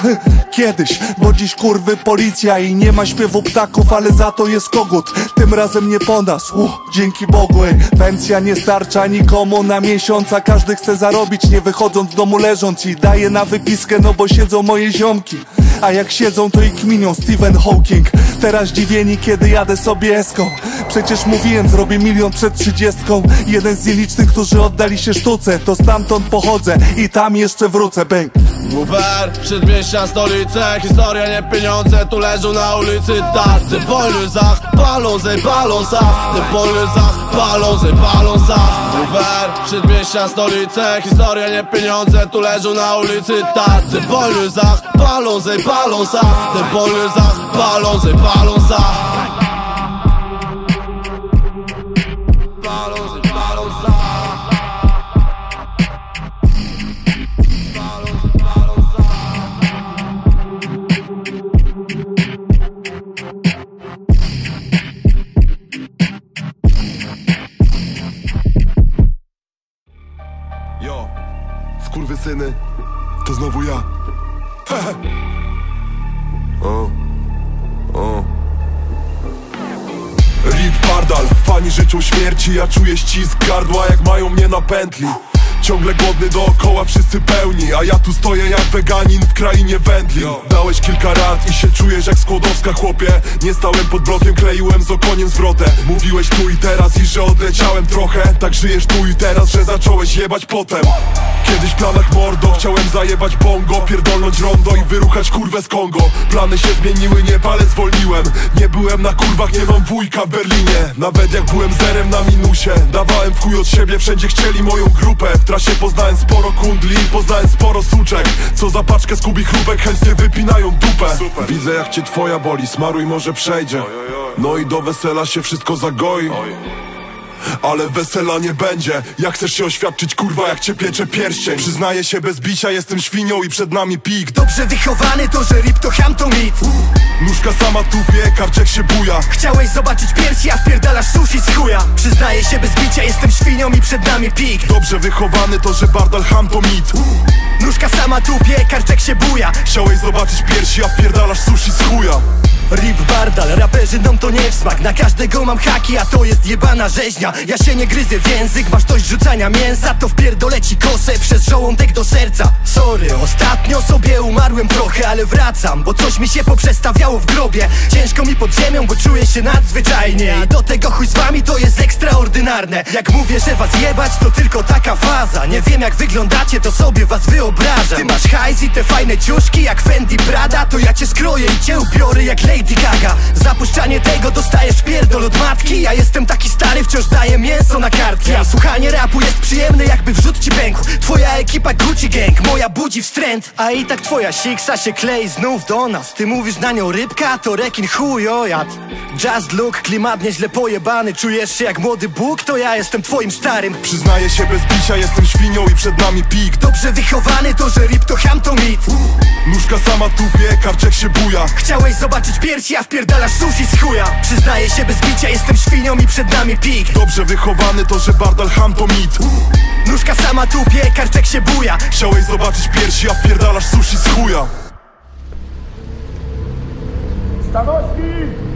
[SPEAKER 17] Kiedyś, bo dziś kurwy policja. I nie ma śpiewu ptaków, ale za to jest kogut. Tym razem nie po nas, uh, dzięki Bogu ej. Pensja nie starcza nikomu na miesiąc A każdy chce zarobić, nie wychodząc z domu leżąc. I daje na wypiskę, no bo siedzą moje ziomki. A jak siedzą to i kminią Stephen Hawking. Teraz dziwieni kiedy jadę sobie eską Przecież mówiłem zrobię milion przed trzydziestką. Jeden z nielicznych, którzy oddali się sztuce To stamtąd pochodzę i tam jeszcze wrócę, bang
[SPEAKER 18] Uber, przedmieścia, stolice Historia, nie pieniądze, tu leżą na ulicy. Tak, te poluzach, palą ze palą za Te poluzach, palą ze palą za. Uber, przedmieścia, stolice Historia, nie pieniądze, tu leżą na ulicy. Tak, te poluzach, palą ze palą za Te poluzach, palą ze
[SPEAKER 19] śmierci Ja czuję ścisk gardła jak mają mnie na pętli Ciągle głodny dookoła, wszyscy pełni A ja tu stoję jak weganin w krainie wędlin. Dałeś kilka rad i się czujesz jak Skłodowska chłopie. Nie stałem pod blokiem, kleiłem z okoniem zwrotę. Mówiłeś tu i teraz i że odleciałem trochę. Tak żyjesz tu i teraz, że zacząłeś jebać potem. Kiedyś w planach mordo Chciałem zajebać bongo Pierdolnąć rondo i wyruchać kurwę z Kongo. Plany się zmieniły, nie palę zwolniłem. Nie byłem na kurwach, nie mam wujka w Berlinie. Nawet jak byłem zerem na minusie Dawałem w chuj od siebie, wszędzie chcieli moją grupę trasie poznałem sporo kundli Poznałem sporo suczek. Co za paczkę z kubi chrupek chętnie wypinają dupę. Widzę jak cię twoja boli, smaruj może przejdzie. No i do wesela się wszystko zagoi ale wesela nie będzie. Jak chcesz się oświadczyć kurwa jak cię piecze pierścień? Przyznaję się bez bicia jestem świnią i przed nami pik.
[SPEAKER 5] Dobrze wychowany to, że rip to ham to mit.
[SPEAKER 19] Nóżka sama tupie, karczek się buja.
[SPEAKER 5] Chciałeś zobaczyć piersi, a wpierdalasz sushi z chuja. Przyznaję się bez bicia, jestem świnią i przed nami pik.
[SPEAKER 19] Dobrze wychowany to, że bardal ham to mit.
[SPEAKER 5] Nóżka sama tupie, karczek się buja.
[SPEAKER 19] Chciałeś zobaczyć piersi, a wpierdalasz sushi z chuja
[SPEAKER 5] Rip Bardal, raperzy dom to nie w smak. Na każdego mam haki, a to jest jebana rzeźnia. Ja się nie gryzę w język, masz dość rzucania mięsa. To wpierdolę ci kosę przez żołądek do serca. Sorry, ostatnio sobie umarłem trochę, ale wracam Bo coś mi się poprzestawiało w grobie. Ciężko mi pod ziemią, bo czuję się nadzwyczajnie I do tego chuj z wami to jest ekstraordynarne. Jak mówię, że was jebać, to tylko taka faza. Nie wiem jak wyglądacie, to sobie was wyobrażam. Ty masz hajs i te fajne ciuszki jak Fendi Prada To ja cię skroję i cię ubiorę jak Lady Gaga. Zapuszczanie tego dostajesz pierdol od matki. Ja jestem taki stary, wciąż daję mięso na kartki. A słuchanie rapu jest przyjemne jakby wrzut ci pękł. Twoja ekipa Gucci Gang, moja budzi wstręt. A i tak twoja siksa się klei znów do nas. Ty mówisz na nią rybka, to rekin chuj ojad Just look, klimat nieźle pojebany. Czujesz się jak młody Bóg, to ja jestem twoim starym.
[SPEAKER 19] Przyznaję się bez bicia, jestem świnią i przed nami pik.
[SPEAKER 5] Dobrze wychowany to, że rip to ham to mit.
[SPEAKER 19] Nóżka sama tupie, karczek się buja.
[SPEAKER 5] Chciałeś zobaczyć piersi, a wpierdalasz sushi z chuja. Przyznaję się bez bicia, jestem świnią i przed nami pik.
[SPEAKER 19] Dobrze wychowany to, że bardal ham to mit.
[SPEAKER 5] Nóżka sama tupie, karczek się buja.
[SPEAKER 19] Chciałeś zobaczyć piersi, a wpierdalasz sushi z chuja.
[SPEAKER 20] Stanowski!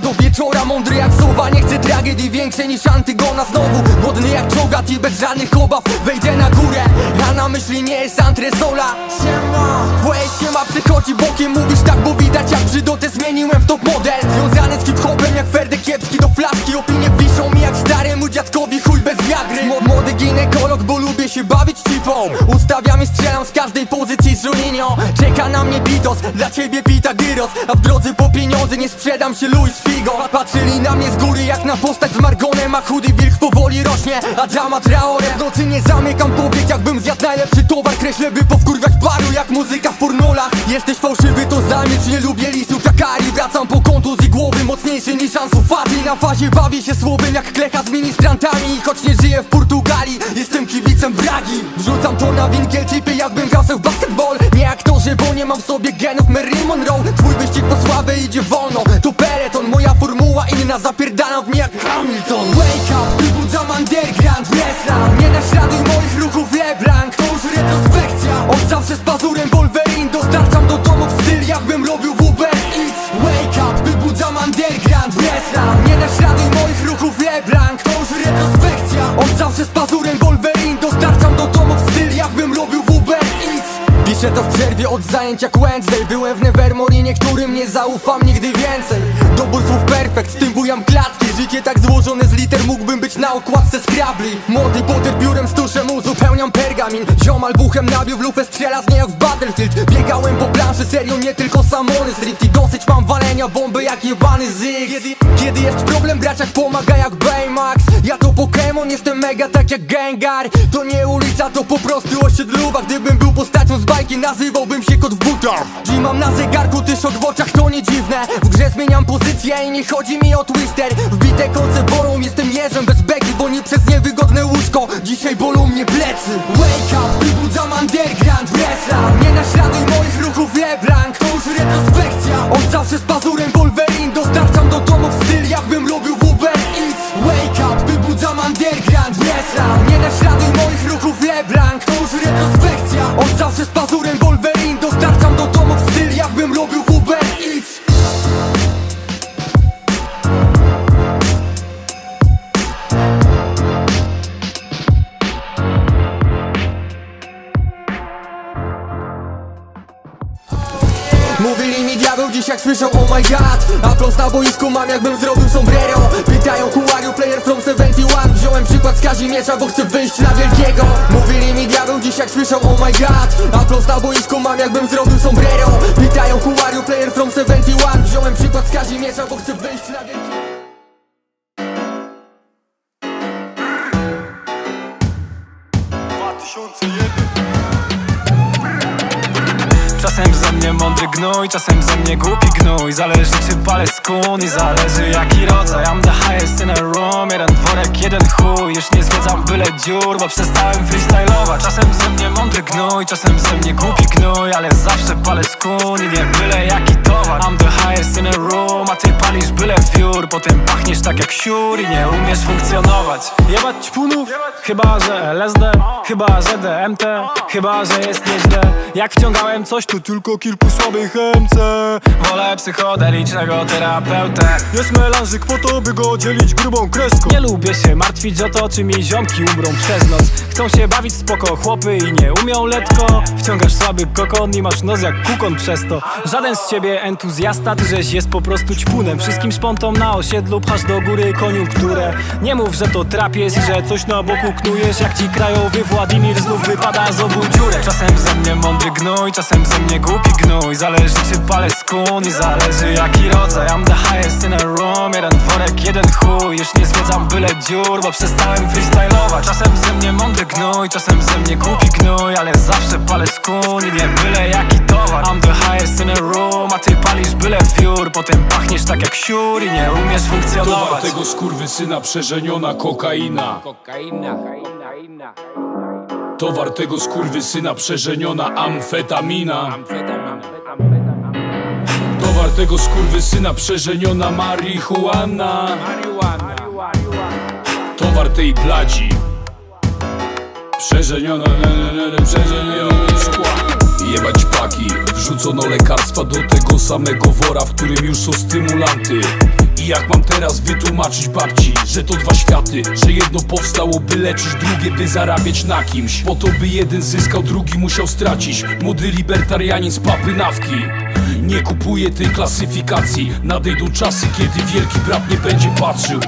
[SPEAKER 21] Do wieczora Mądry jak sowa, nie chcę tragedii większej niż Antygona Znowu głodny jak czogat i bez żadnych obaw. Wejdę na górę, a na myśli nie jest antresola Siema, twoje siema przychodzi bokiem Mówisz tak, bo widać jak brzydotę zmieniłem w top model. Związany z hip-hopem jak Ferdek Kiepski do flaszki Opinie piszą mi jak staremu dziadkowi chuj bez wiagry. Młody ginekolog, bo lubię się bawić cipą. Ustawiam i strzelam z każdej z Czeka na mnie Bitos, dla ciebie Pita Gyros. A w drodze po pieniądze nie sprzedam się Luis Figo. Patrzyli na mnie z góry jak na postać z Margonem A chudy wilk powoli rośnie, a drama Traore W nocy nie zamykam powiek jakbym zjadł najlepszy towar. Kreślę by powkurwiać paru jak muzyka w pornolach Jesteś fałszywy to zamilcz, nie lubię lisów jak Ari Wracam po kontuzji głowy mocniejszy niż Ansu Fati. Na fazie bawię się słowem jak klecha z ministrantami. I choć nie żyję w Portugalii, jestem kibicem Bragi. Wrzucam to na winkiel tipy jakbym grał w basketball Nie aktorze, bo nie mam w sobie genów. Mary Monroe Twój wyścig po sławę idzie wolno. To peleton, moja formuła inna Zapierdalam w nie jak Hamilton. Wake up, wybudzam underground wrestlam Nie naśladuj moich ruchów LeBlanc To już retrospekcja. Od zawsze z pazurem Wolverine Dostarczam do domów styl jakbym robił w Uber Eats Wake up, wybudzam underground wrestlam Nie naśladuj moich ruchów LeBlanc To już retrospekcja. Od zawsze z pazurem Piszę to w przerwie od zajęć jak Wednesday. Byłem w Nevermore i niektórym nie zaufam nigdy więcej. Dobór słów perfekt, z tym bujam klatki. Życie tak złożone z liter, mógłbym być na okładce skrabli. Młody poter piórem stuszem uzupełniam pergamin. Ziomal buchem nabił w lufę, strzela z niej jak w Battlefield. Biegałem po planszy, serio nie tylko samony Strict i dosyć mam walenia bomby jak jebany zyg kiedy, jest problem, braciak pomaga jak Baymax Pokémon, jestem mega tak jak Gengar. To nie ulica, to po prostu osiedluwa. Gdybym był postacią z bajki, nazywałbym się kot w butach. Dziś mam na zegarku, ty szok w oczach, to nie dziwne. W grze zmieniam pozycję i nie chodzi mi o twister. Wbite kolce bolą, jestem jeżem bez beki Bo nie przez niewygodne łóżko, dzisiaj bolą mnie plecy. Wake up, wybudzam underground na boisku mam jakbym zrobił sombrero. Pytają who are you player from 71 Wziąłem przykład z Kazimierza, bo chcę wyjść na wielkiego. Mówili mi diabeł dziś jak słyszą oh my god. Aplauz na boisku mam jakbym zrobił sombrero. Pytają who are you player from 71 Wziąłem przykład z Kazimierza, bo chcę wyjść na wielkiego
[SPEAKER 22] mądry gnój, czasem ze mnie głupi gnój. Zależy czy palę skun i zależy jaki rodzaj. I'm the highest in a room, jeden dworek, jeden chuj. Już nie zwiedzam byle dziur, bo przestałem freestylować Czasem ze mnie mądry gnój, czasem ze mnie głupi gnój Ale zawsze palę skun i nie byle jaki towar. I'm the highest in a room, a ty palisz byle wiór. Potem pachniesz tak jak siur i nie umiesz funkcjonować. Jebać ćpunów? Chyba, że LSD Chyba, że DMT Chyba, że jest nieźle. Jak wciągałem coś, to tylko kilku słabych MC Wolę psychodelicznego terapeutę. Jest melanżyk po to, by go dzielić grubą kreską. Nie lubię się martwić o to, czy mi ziomki umrą przez noc. Chcą się bawić spoko chłopy i nie umią letko. Wciągasz słaby kokon i masz nos jak kukon przez to. Żaden z ciebie entuzjasta, ty żeś jest po prostu ćpunem. Wszystkim szpontom na osiedlu pchasz do góry koniunkturę Nie mów, że to trap jest i że coś na boku knujesz. Jak ci krajowy Władimir znów wypada z obu dziurek Czasem ze mnie mądry gnój, czasem ze mnie głupi gnój Zależy czy palę skun i zależy jaki rodzaj. I'm the highest in a room, jeden dworek, jeden chuj. Już nie zwiedzam byle dziur, bo przestałem freestylować Czasem ze mnie mądry gnój, czasem ze mnie głupi gnój Ale zawsze palę skun i nie byle jaki towar. I'm the highest in a room, a ty palisz byle wiór. Potem pachniesz tak jak siur i nie umiesz
[SPEAKER 23] Towar
[SPEAKER 22] funkcjonować
[SPEAKER 23] tego skurwysyna przeżeniona kokaina Towar tego skurwysyna przeżeniona amfetamina. Towar tego skurwysyna przeżeniona marihuana. Towar tej bladzi. Przeżeniona, przeżeniona szkła Jebać paki, wrzucono lekarstwa do tego samego wora, w którym już są stymulanty jak mam teraz wytłumaczyć babci, że to dwa światy Że jedno powstało by leczyć, drugie by zarabiać na kimś. Po to by jeden zyskał, drugi musiał stracić. Młody libertarianin z papy nawki. Nie kupuję tej klasyfikacji. Nadejdą czasy, kiedy wielki brat nie będzie patrzył.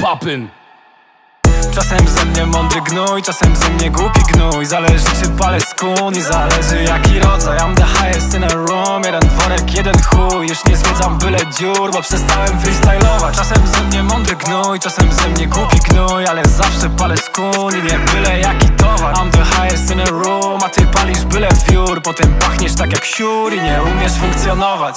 [SPEAKER 23] Papyn
[SPEAKER 22] Czasem ze mnie mądry gnój, czasem ze mnie głupi gnój. Zależy czy palę skun i zależy jaki rodzaj. I'm the highest in a room, jeden dworek, jeden chuj. Już nie zwiedzam byle dziur, bo przestałem freestylować Czasem ze mnie mądry gnój, czasem ze mnie głupi gnój Ale zawsze palę skun i nie byle jaki towar. I'm the highest in a room, a ty palisz byle wiór. Potem pachniesz tak jak siur i nie umiesz funkcjonować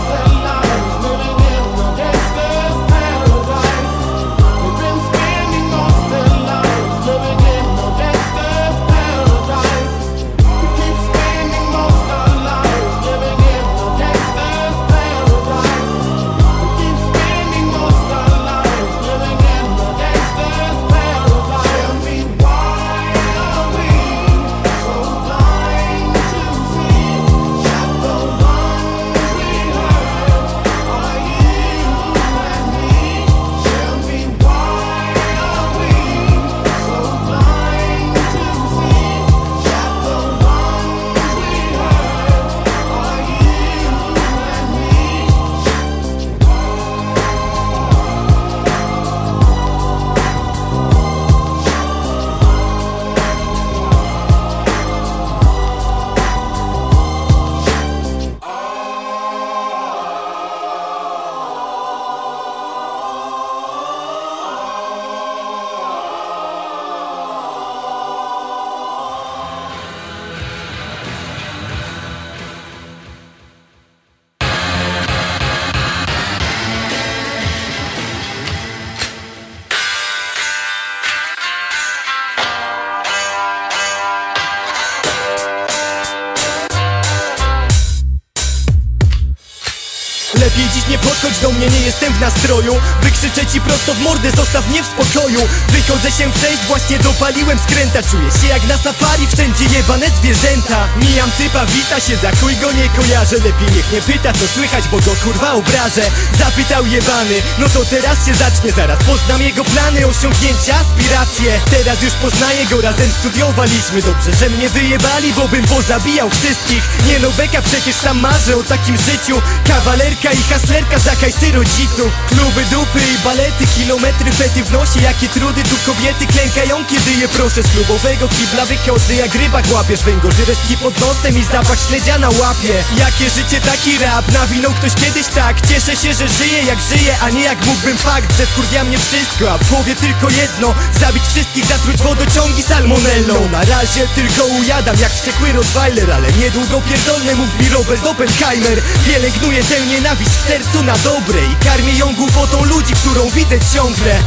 [SPEAKER 2] Wykrzyczę ci prosto w mordę, zostaw mnie w spokoju. Wychodzę się przejść, właśnie dopaliłem skręta. Czuję się jak na safari, wszędzie jebane zwierzęta. Mijam typa, wita się, za chuj go nie kojarzę. Lepiej niech nie pyta co słychać, bo go kurwa obrażę. Zapytał jebany, no to teraz się zacznie. Zaraz poznam jego plany, osiągnięcia, aspiracje. Teraz już poznaję go, razem studiowaliśmy. Dobrze, że mnie wyjebali, bo bym pozabijał wszystkich. Nie no beka, przecież sam marzę o takim życiu. Kawalerka i haslerka za hajsy rodziców Kluby, dupy i balety, kilometry fety w nosie Jakie trudy tu kobiety klękają, kiedy je proszę Z klubowego kibla wychodzę jak rybak łapiesz Węgorzy resztki pod nosem i zapach śledzia na łapie. Jakie życie, taki rap, nawinął ktoś kiedyś tak. Cieszę się, że żyję jak żyję, a nie jak mógłbym fakt Że wkurwia mnie wszystko, a w głowie tylko jedno Zabić wszystkich, zatruć wodociągi salmonellą. Na razie tylko ujadam jak wściekły Rottweiler Ale niedługo pierdolny mów mi Robert Oppenheimer. Pielęgnuję tę nienawiść w sercu na dobre I karmię ją głupotą ludzi, którą widzę ciągle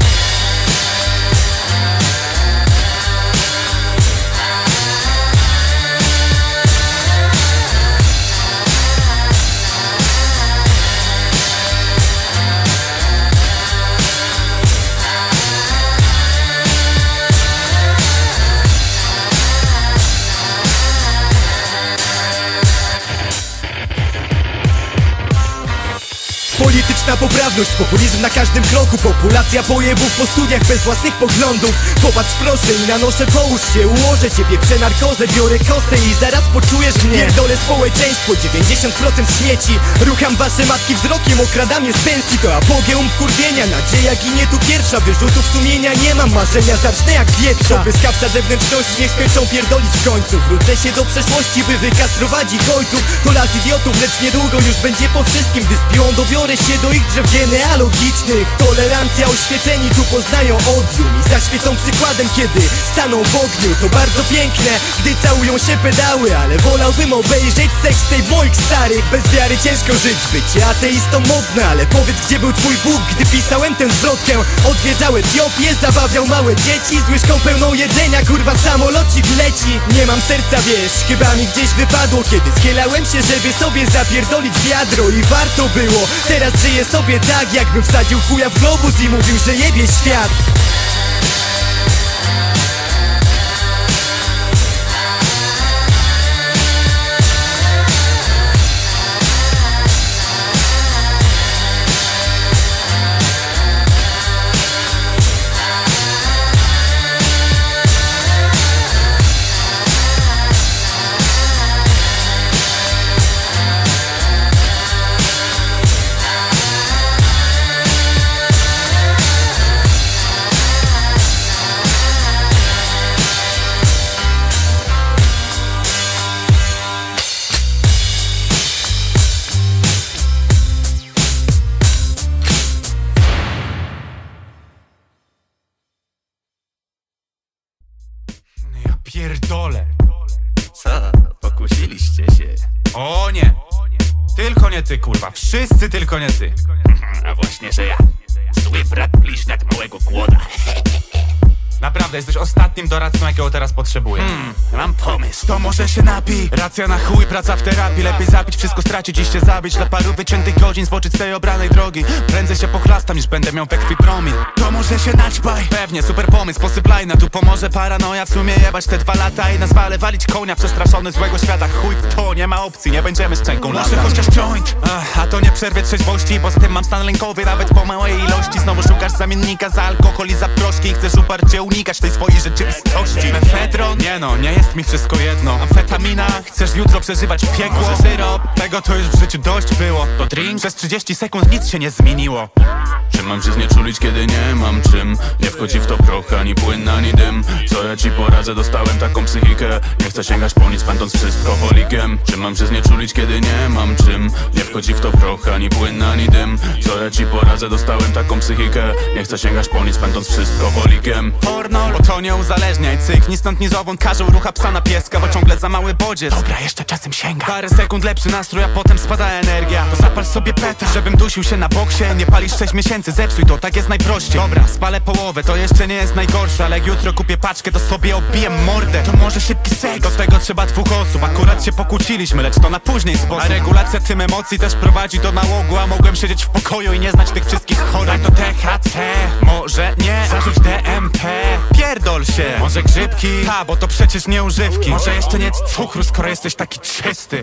[SPEAKER 2] Polityczna poprawność, populizm na każdym kroku. Populacja pojebów po studiach bez własnych poglądów. Popatrz proszę i nanoszę, połóż się, ułożę ciebie Przenarkozę, biorę kosę i zaraz poczujesz mnie. Pierdolę społeczeństwo, 90% śmieci. Rucham wasze matki wzrokiem, okradam je z pensji. To apogeum wkurwienia, nadzieja ginie tu pierwsza. Wyrzutów sumienia nie mam, marzenia zacznę jak wietrza. Wyskawca zewnętrzności, niech skończą pierdolić w końcu Wrócę się do przeszłości, by wykastrować ich ojców. To las idiotów, lecz niedługo już będzie po wszystkim. Gdy z piłą dobiorę się do ich drzew
[SPEAKER 24] genealogicznych Tolerancja, oświeceni tu poznają odium I zaświecą przykładem, kiedy staną w ogniu To bardzo piękne, gdy całują się pedały. Ale wolałbym obejrzeć seks tej moich starych Bez wiary ciężko żyć, bycie ateistą modne Ale powiedz, gdzie był twój Bóg, gdy pisałem tę zwrotkę? Odwiedzał Etiopię, zabawiał małe dzieci Z łyżką pełną jedzenia, kurwa samolocik leci Nie mam serca, wiesz, chyba mi gdzieś wypadło. Kiedy schylałem się, żeby sobie zapierdolić wiadro I warto było, teraz żyję sobie tak Jakbym wsadził chuja w globus i mówił, że jebie świat
[SPEAKER 25] Wszyscy tylko nie ty. Naprawdę, jesteś ostatnim doradcą, jakiego teraz potrzebuję.
[SPEAKER 26] Hmm, mam pomysł.
[SPEAKER 25] To może się napij Racja na chuj, praca w terapii. Lepiej zabić, wszystko stracić iść się zabić. Dla paru wyciętych godzin zboczyć z tej obranej drogi. Prędzej się pochlastam niż będę miał we krwi promil. To może się naćpaj Pewnie, super pomysł, posyplajna. Tu pomoże paranoja, w sumie jebać te dwa lata I na zwale walić konia przestraszony złego świata. Chuj w to, nie ma opcji, nie będziemy szczęką
[SPEAKER 26] Może
[SPEAKER 25] latać.
[SPEAKER 26] chociaż joint.
[SPEAKER 25] Ach, A to nie przerwie trzeźwości Poza tym mam stan lękowy nawet po małej ilości. Znowu szukasz zamiennika za alkohol i za proszki. I chcesz uparcie unikać tej swojej rzeczywistości Mefedron? Nie no, nie jest mi wszystko jedno Amfetamina? Chcesz jutro przeżywać piekło? Może syrop? Tego to już w życiu dość było To drink? Przez 30 sekund nic się nie zmieniło
[SPEAKER 23] Czy mam się znieczulić, kiedy nie mam czym? Nie wchodzi w to proch, ani płyn, ani dym Co ja ci poradzę, dostałem taką psychikę Nie chcę sięgać po nic, będąc wszystko holikiem Czy mam się znieczulić, kiedy nie mam czym? Nie wchodzi w to proch, ani płyn, ani dym Co ja ci poradzę, dostałem taką psychikę Nie chcę sięgać po nic, będąc wszystko holikiem
[SPEAKER 25] Porno, bo to nie uzależniaj Cyk, ni stąd ni zowąd. Każą rucha psa na pieska Bo ciągle za mały bodziec. Dobra, jeszcze czasem sięga. Parę sekund lepszy nastrój, a potem spada energia. To zapal sobie peta, żebym dusił się na boksie. Nie palisz 6 miesięcy, zepsuj to, tak jest najprościej. Dobra, spalę połowę, to jeszcze nie jest najgorsze Ale jak jutro kupię paczkę, to sobie obiję mordę. To może szybki seks. Do tego trzeba dwóch osób, akurat się pokłóciliśmy Lecz to na później sposób. A regulacja tym emocji też prowadzi do nałogu A mogłem siedzieć w pokoju i nie znać tych wszystkich chorób Tak to THC, może nie Zarzuć DMT, pierdol się. Może grzybki, ta, bo to przecież nie używki. Może jeszcze nie cukru, skoro jesteś taki czysty.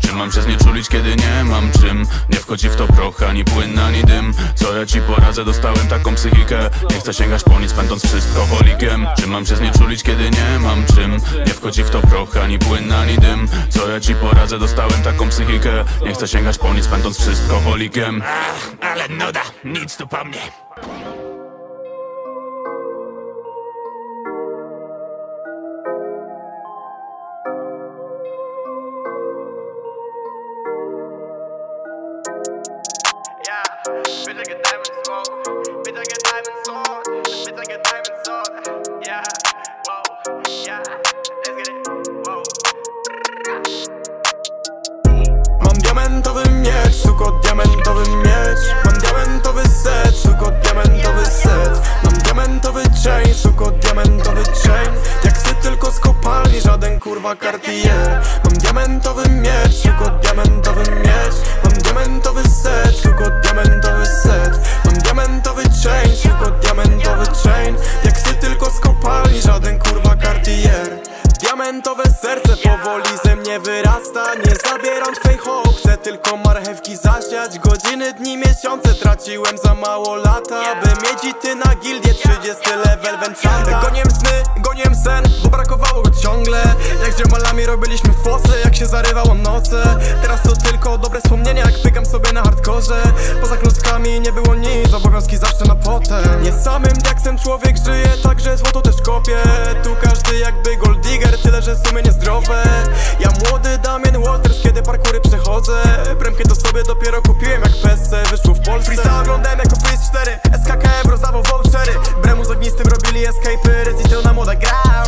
[SPEAKER 23] Czy mam się znieczulić, kiedy nie mam czym? Nie wchodzi w to proch, ani płyn, ani dym. Co ja ci poradzę, dostałem taką psychikę. Nie chcę sięgać po nic, będąc wszystko holikiem. Czy mam się znieczulić, kiedy nie mam czym? Nie wchodzi w to proch, ani płyn, ani dym. Co ja ci poradzę, dostałem taką psychikę. Nie chcę sięgać po nic, będąc wszystko holikiem.
[SPEAKER 26] Ale nuda, nic tu po mnie.
[SPEAKER 27] Suko, diamentowy miecz Mam diamentowy set, suko, diamentowy set. Mam diamentowy chain, suko, diamentowy chain. Jak chcę tylko z kopalni, żaden kurwa Cartier Mam diamentowy miecz, suko, diamentowy Godziny, dni, miesiące traciłem za mało lata By mieć i ty na gildię 30 level Venchanta Goniłem sny, goniłem sen, bo brakowało go ciągle. Jak z ziomalami robiliśmy foce, jak się zarywało noce. Teraz to tylko dobre wspomnienia, jak pykam sobie na hardkorze. Poza kluskami nie było nic, obowiązki zawsze na potem. Nie samym diaksem człowiek żyje, także złoto też kopie. Tu każdy jakby gold digger, tyle że sumy niezdrowe. Ja młody Damien Walters, kiedy parkury przechodzę. Bremkę to sobie dopiero kupiłem jak PSC wyszło w Polsce. Freestyle oglądałem jako Freeze 4, SKKM rozdawał vouchery Bremu z ognistym robili escape'y, Rezitał na moda grał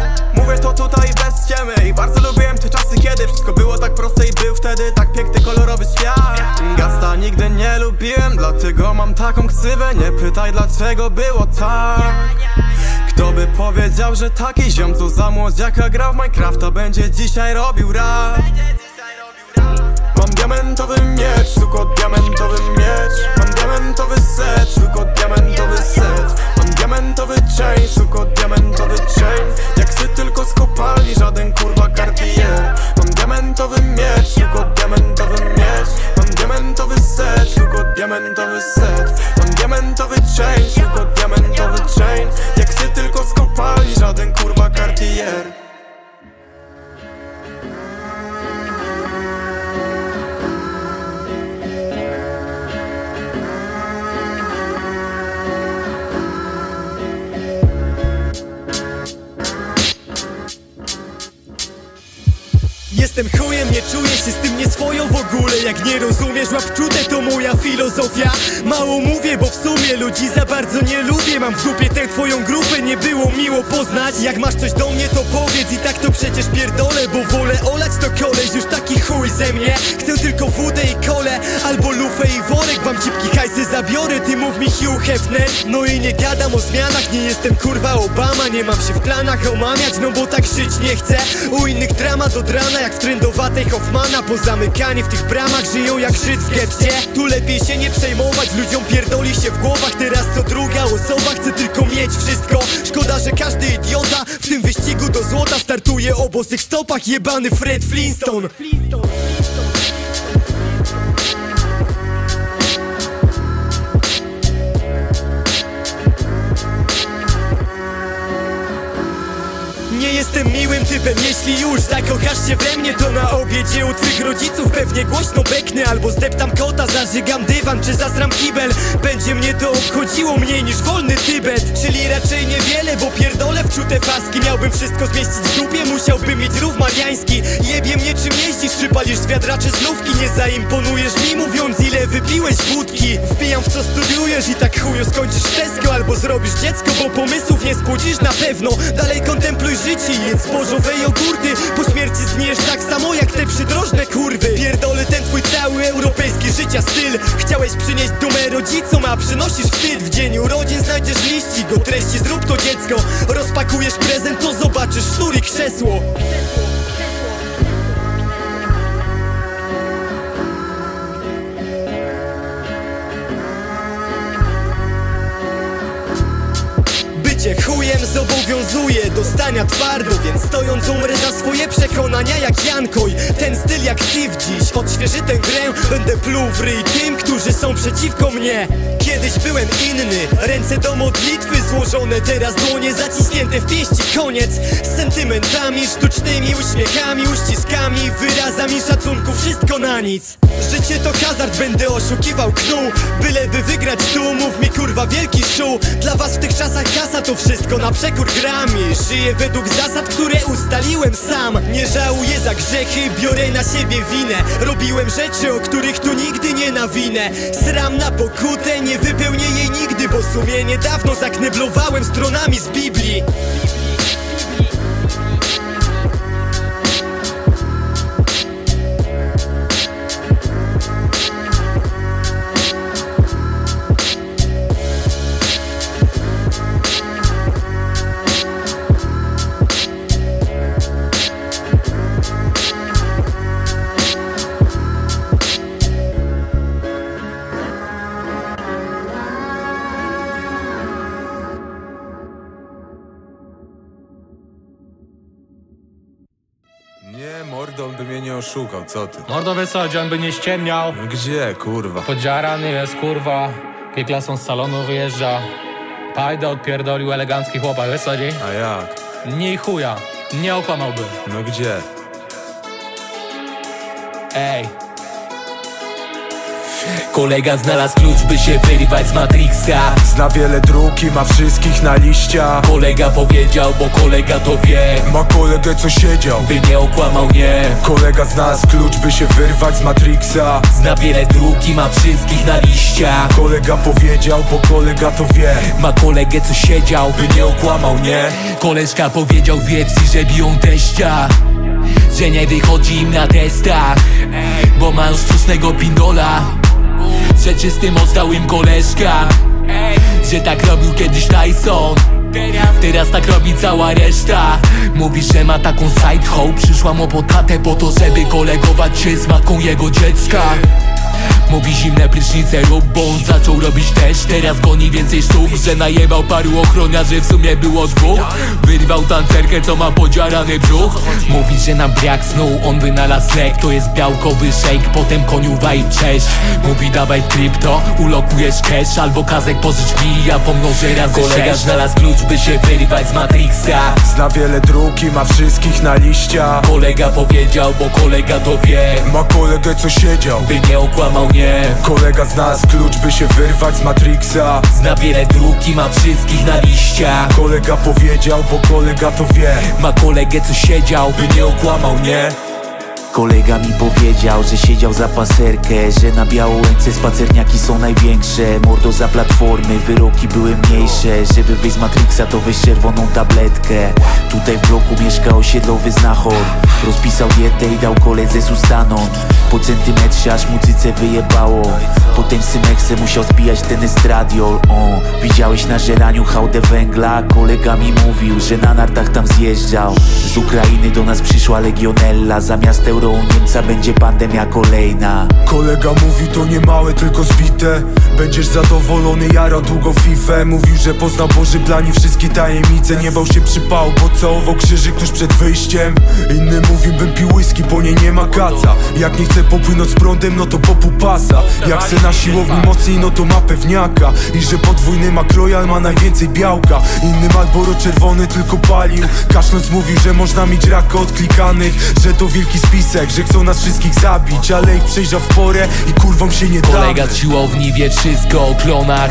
[SPEAKER 27] to tutaj bez ściemy. I bardzo lubiłem te czasy kiedy Wszystko było tak proste i był wtedy tak piękny, kolorowy świat. Gasta nigdy nie lubiłem, dlatego mam taką ksywę. Nie pytaj dlaczego było tak. Kto by powiedział, że taki ziom co za młodziaka gra w Minecrafta Będzie dzisiaj robił rap. Mam diamentowy miecz, suko diamentowy miecz. Mam diamentowy set, suko diamentowy set diamentowy chain, suko diamentowy chain. Jak sy tylko z kopalni, żaden kurwa Cartier Mam diamentowy miecz, suko diamentowy miecz. Mam diamentowy set, suko diamentowy set. Mam diamentowy chain, suko diamentowy chain. Jak sy tylko z kopalni, żaden kurwa Cartier
[SPEAKER 2] Jestem chujem, nie czuję się z tym nieswoją w ogóle. Jak nie rozumiesz, łap czute, to moja filozofia. Mało mówię, bo w sumie ludzi za bardzo nie lubię. Mam w dupie tę twoją grupę, nie było miło poznać. Jak masz coś do mnie, to powiedz i tak to przecież pierdolę Bo wolę olać to koleś, już taki chuj ze mnie. Chcę tylko wódę i kole, albo lufę i worek. Wam cipki hajsy zabiorę, ty mów mi Hugh Hefner. No i nie gadam o zmianach, nie jestem kurwa Obama. Nie mam się w planach omamiać, no bo tak żyć nie chcę. U innych dramat od rana, jak w trendowatej Hoffmana Pozamykani w tych bramach, żyją jak Żyd w getcie Tu lepiej się nie przejmować, ludziom pierdoli się w głowach. Teraz co druga osoba chce tylko mieć wszystko. Szkoda, że każdy idiota w tym wyścigu do złota Startuje. O bosych stopach, jebany Fred Flintstone jestem miłym typem, jeśli już zakochasz się we mnie To na obiedzie u twych rodziców pewnie głośno beknę Albo zdeptam kota, zażygam dywan czy zasram kibel. Będzie mnie to obchodziło mniej niż wolny Tybet Czyli raczej niewiele, bo pierdolę w czute faski. Miałbym wszystko zmieścić w dupie, musiałbym mieć rów mariański. Jebie mnie czym jeździsz, czy palisz z wiadraczy znówki? Nie zaimponujesz mi mówiąc ile wypiłeś wódki. Wbijam w co studiujesz i tak chuju skończysz w Tesco Albo zrobisz dziecko, bo pomysłów nie spłudzisz na pewno. Dalej kontempluj życie jedz zbożowe jogurty. Po śmierci zgniesz tak samo jak te przydrożne kurwy. Pierdolę ten twój cały europejski życia styl. Chciałeś przynieść dumę rodzicom, a przynosisz wstyd. W dzień urodzin znajdziesz liścik o treści zrób to dziecko. Rozpakujesz prezent, to zobaczysz sznur i krzesło Bycie chujem zobowiązuje do stania twardo Więc stojąc umrę za swoje przekonania jak Jankoj. Ten styl jak Steve dziś odświeży tę grę. Będę pluł w ryj tym, którzy są przeciwko mnie. Kiedyś byłem inny, ręce do modlitwy złożone Teraz dłonie zaciśnięte w pięści, koniec Z sentymentami, sztucznymi uśmiechami, uściskami Wyrazami szacunku, wszystko na nic. Życie to hazard, będę oszukiwał knu. Byleby wygrać tu, mów mi kurwa wielki szu. Dla was w tych czasach kasa to wszystko na przekór grami Żyję według zasad, które ustaliłem sam. Nie żałuję za grzechy, biorę na siebie winę. Robiłem rzeczy, o których tu nigdy nie nawinę. Sram na pokutę, nie wypełnię jej nigdy Bo sumienie dawno zakneblowałem stronami z Biblii
[SPEAKER 28] oszukał, co ty?
[SPEAKER 22] Mordo wysadzi, on by nie ściemniał.
[SPEAKER 28] Gdzie, kurwa?
[SPEAKER 22] Podziarany jest, kurwa. K-klasą z salonu wyjeżdża. Pajda odpierdolił elegancki chłopak, wysadzi?
[SPEAKER 28] A jak?
[SPEAKER 22] Nie chuja.
[SPEAKER 29] Nie okłamałby
[SPEAKER 28] No gdzie?
[SPEAKER 29] Ej Kolega znalazł klucz, by się wyrywać z Matrixa.
[SPEAKER 30] Zna wiele dróg i ma wszystkich na liściach
[SPEAKER 29] Kolega powiedział, bo kolega to wie.
[SPEAKER 30] Ma kolegę co siedział.
[SPEAKER 29] By nie okłamał, nie.
[SPEAKER 30] Kolega znalazł klucz, by się wyrwać z Matrixa.
[SPEAKER 29] Zna wiele dróg i ma wszystkich na liściach
[SPEAKER 30] Kolega powiedział, bo kolega to wie.
[SPEAKER 29] Ma kolegę co siedział,
[SPEAKER 30] By nie okłamał, nie.
[SPEAKER 29] Koleżka powiedział w wiersji, że biją teścia. Że nie wychodzi im na testach Bo mają sztucznego pindola Że czystym oddał im koleżka Że tak robił kiedyś Tyson. Teraz tak robi cała reszta. Mówi, że ma taką side hoe Przyszła mu po tatę po to, żeby kolegować się z matką jego dziecka Mówi zimne prysznice rób, bo on zaczął robić też Teraz goni więcej sztuk, że najebał paru ochroniarzy W sumie było dwóch. Wyrwał tancerkę, co ma podziarany brzuch. Mówi, że nam brak snu, on wynalazł lek. To jest białkowy shake, potem koniuwa i cześć. Mówi dawaj krypto, ulokujesz cash Albo kazek pożycz mi, ja pomnożę razy Kolega znalazł klucz, by się wyrywać z Matrixa.
[SPEAKER 30] Zna wiele dróg i ma wszystkich na liściach.
[SPEAKER 29] Kolega powiedział, bo kolega to wie.
[SPEAKER 30] Ma kolegę co siedział.
[SPEAKER 29] By nie okłamał, nie.
[SPEAKER 30] Kolega znalazł klucz, by się wyrwać z Matrixa.
[SPEAKER 29] Zna wiele dróg i ma wszystkich na liściach.
[SPEAKER 30] Kolega powiedział, bo kolega to wie.
[SPEAKER 29] Ma kolegę co siedział,
[SPEAKER 30] By nie okłamał, nie
[SPEAKER 31] Kolega mi powiedział, że siedział za paserkę Że na Białołęce spacerniaki są największe. Mordo za platformy, wyroki były mniejsze. Żeby wyjść z Matrixa to weź czerwoną tabletkę. Tutaj w bloku mieszka osiedlowy znachor. Rozpisał dietę i dał koledze sustanon Po centymetrze aż mu cyce wyjebało. Potem Symekse musiał zbijać ten estradiol. O, Widziałeś na żeraniu hałdę węgla? Kolega mi mówił, że na nartach tam zjeżdżał. Z Ukrainy do nas przyszła legionella. Zamiast euro Niemca będzie pandemia kolejna.
[SPEAKER 30] Kolega mówi to nie małe, tylko zbite. Będziesz zadowolony, jara długo fifę Mówił, że poznał Boży plan i wszystkie tajemnice. Nie bał się przypału, bo całował krzyżyk tuż przed wyjściem? Inny mówił, bym pił whisky, po niej nie ma kaca. Jak nie chce popłynąć z prądem, no to popu pasa. Jak chce na siłowni mocniej, no to ma pewniaka. I że podwójny makrojal ma najwięcej białka. Inny Malboro czerwony tylko palił. Kaszląc mówił, że można mieć raka odklikanych Że to wielki spisek, że chcą nas wszystkich zabić Ale ich przejrzał w porę i kurwom się nie
[SPEAKER 29] Kolega
[SPEAKER 30] damy.
[SPEAKER 29] z siłowni wie wszystko o klonach.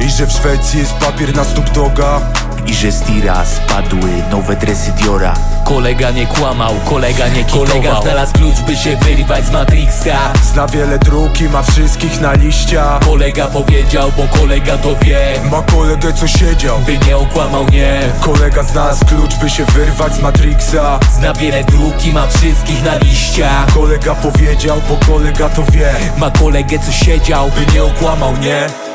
[SPEAKER 30] I że w Szwecji jest papier na Snoop Doga
[SPEAKER 31] I że z tira spadły nowe dresy Diora.
[SPEAKER 29] Kolega nie kłamał, kolega nie kitował. Kolega znalazł klucz, by się wyrywać z Matrixa.
[SPEAKER 30] Zna wiele dróg i ma wszystkich na liściach
[SPEAKER 29] Kolega powiedział, bo kolega to wie.
[SPEAKER 30] Ma kolegę co siedział.
[SPEAKER 29] By nie okłamał, nie.
[SPEAKER 30] Kolega znalazł klucz, by się wyrwać z Matrixa.
[SPEAKER 29] Zna wiele dróg i ma wszystkich na liściach
[SPEAKER 30] Kolega powiedział, bo kolega to wie.
[SPEAKER 29] Ma kolegę co siedział,
[SPEAKER 30] By nie okłamał, Nie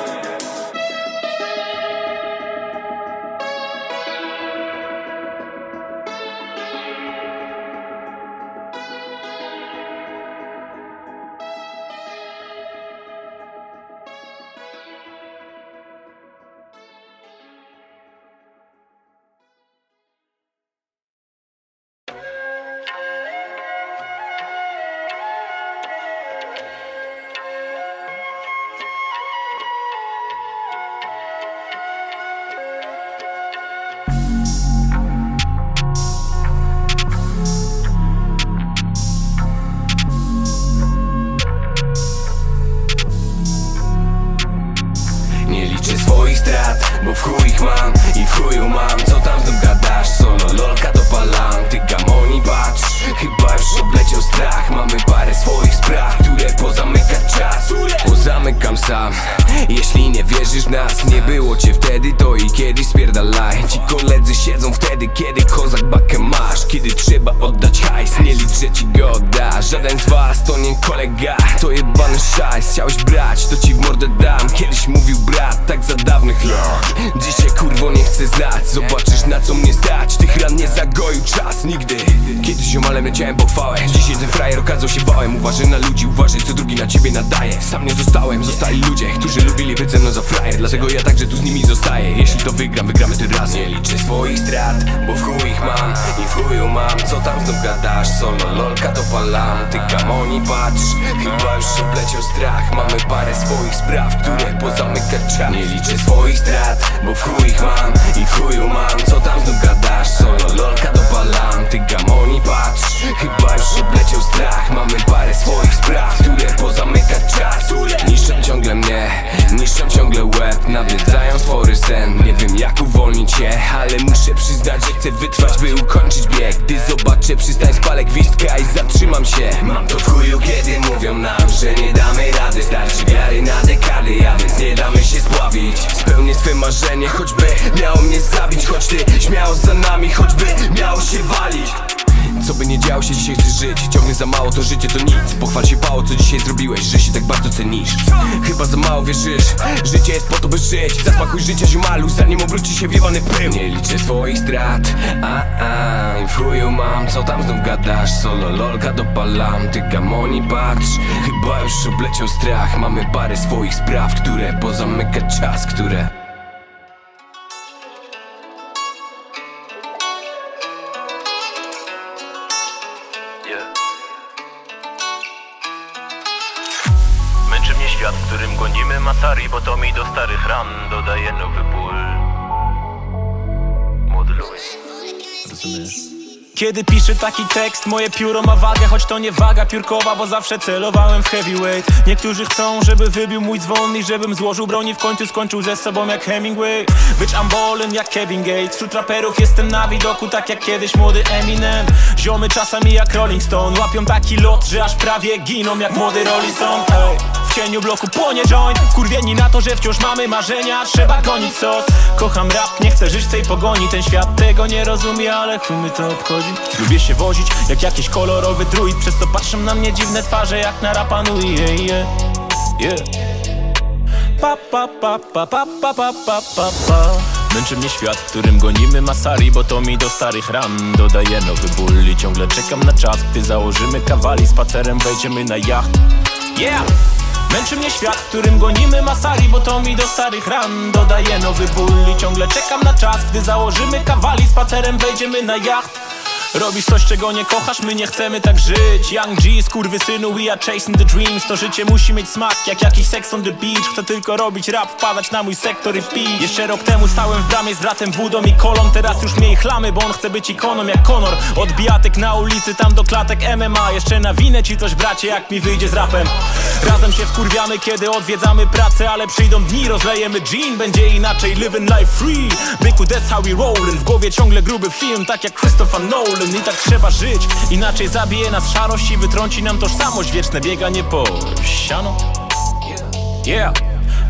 [SPEAKER 32] się Nie liczę swoich strat.
[SPEAKER 33] A, a, i w chuju mam. Co tam znów gadasz? Solo lolka dopalam Ty gamoni patrz. Chyba już obleciał strach. Mamy parę swoich spraw, które pozamyka czas Które
[SPEAKER 6] Męczy mnie świat, w którym gonimy Masari Bo to mi do starych ran dodaje nowy ból This.
[SPEAKER 4] Kiedy piszę taki tekst, moje pióro ma wagę Choć to nie waga piórkowa, bo zawsze celowałem w heavyweight. Niektórzy chcą, żeby wybił mój dzwon I żebym złożył broni w końcu skończył ze sobą jak Hemingway. Być ballin' jak Kevin Gates. Wśród raperów jestem na widoku, tak jak kiedyś młody Eminem. Ziomy czasami jak Rolling Stone. Łapią taki lot, że aż prawie giną jak młody Rolling Stone. Ej, W cieniu bloku płonie joint. Na to, że wciąż mamy marzenia. Trzeba gonić sos. Kocham rap, nie chcę żyć w tej pogoni. Ten świat tego nie rozumie, ale chuj to obchodzi Lubię się wozić jak jakiś kolorowy druid. Przez to patrzą na mnie dziwne twarze jak na rapa Nui yeah, yeah, yeah. Pa pa pa pa pa pa pa pa pa pa. Męczy mnie świat, w którym gonimy Masari Bo to mi do starych ran dodaje nowy ból. I ciągle czekam na czas, gdy założymy kawali. Spacerem wejdziemy na jacht. Yeah! Męczy mnie świat, w którym gonimy Masari Bo to mi do starych ran dodaje nowy ból. I ciągle czekam na czas, gdy założymy kawali. Spacerem wejdziemy na jacht Robisz coś, czego nie kochasz, my nie chcemy tak żyć. Young G, skurwysynu, we are chasing the dreams. To życie musi mieć smak, jak jakiś sex on the beach. Chcę tylko robić rap, wpadać na mój sektor i pić. Jeszcze rok temu stałem w bramie z bratem Wudą i Kolą. Teraz już mniej chlamy, bo on chce być ikoną jak Conor. Od bijatek na ulicy, tam do klatek MMA Jeszcze nawinę ci coś bracie, jak mi wyjdzie z rapem. Razem się wkurwiamy, kiedy odwiedzamy pracę Ale przyjdą dni, rozlejemy gin, będzie inaczej Living life free, byku that's how we rollin' W głowie ciągle gruby film, tak jak Christopher Nolan I tak trzeba żyć, inaczej zabije nas szarość I wytrąci nam tożsamość, wieczne bieganie po siano. Yeah.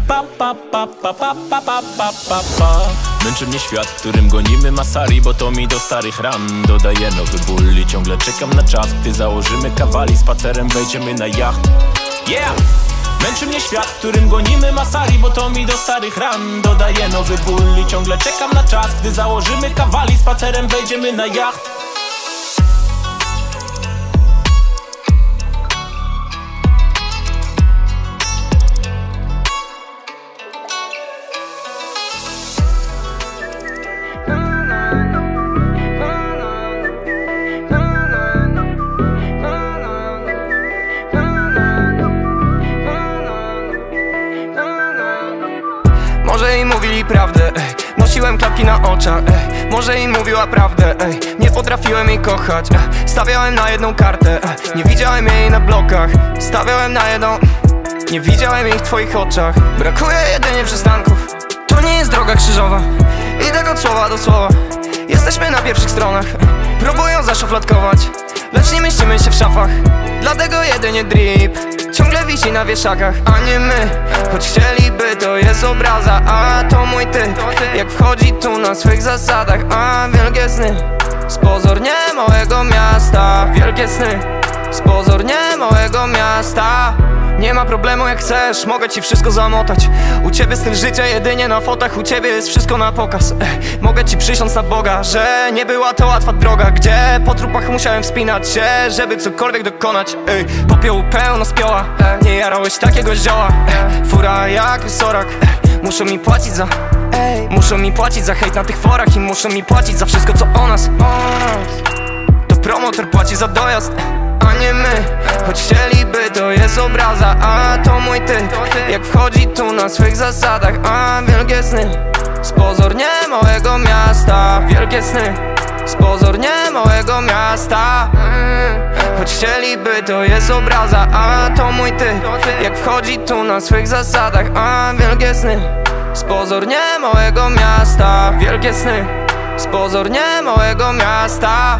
[SPEAKER 4] Pa pa pa pa pa pa pa pa pa pa. Męczy mnie świat, w którym gonimy Masari Bo to mi do starych ran dodaje nowy ból. I ciągle czekam na czas, gdy założymy kawali. Spacerem wejdziemy na jacht. Yeah! Męczy mnie świat, w którym gonimy Masari Bo to mi do starych ran dodaje nowy ból. I ciągle czekam na czas, gdy założymy kawali. Spacerem wejdziemy na jacht
[SPEAKER 7] Nosiłem klapki na oczach, ej. Może im mówiła prawdę, ej. Nie potrafiłem jej kochać, ej. Stawiałem na jedną kartę. Nie widziałem jej na blokach Stawiałem na jedną Nie widziałem jej w twoich oczach Brakuje jedynie przystanków To nie jest droga krzyżowa I tak od słowa do słowa Jesteśmy na pierwszych stronach Próbują zaszufladkować Lecz nie mieścimy się w szafach Dlatego jedynie drip Ciągle wisi na wieszakach, a nie my Choć chcieliby, to jest obraza A to mój ty. Jak wchodzi tu na swych zasadach A wielkie sny. Z pozornie małego miasta Wielkie sny. Z pozornie małego miasta nie ma problemu jak chcesz, mogę ci wszystko zamotać. U ciebie styl życia jedynie na fotach U ciebie jest wszystko na pokaz. Ech, Mogę ci przysiąc na Boga, że nie była to łatwa droga. Gdzie po trupach musiałem wspinać się, żeby cokolwiek dokonać. Ej, Popiołu pełno spioła, nie jarałeś takiego zioła. Ech, Fura jak rysorak, Ech, muszą mi płacić za Ej, Muszą mi płacić za hejt na tych forach I muszą mi płacić za wszystko co o nas. To promotor płaci za dojazd a nie my. Choć chcieliby, to jest obraza A to mój ty. Jak wchodzi tu na swych zasadach A wielkie sny. Z pozornie małego miasta Wielkie sny. Z pozornie małego miasta. Choć chcieliby, to jest obraza A to mój ty. Jak wchodzi tu na swych zasadach A wielkie sny. Z pozornie małego miasta Wielkie sny.
[SPEAKER 34] Z pozornie małego miasta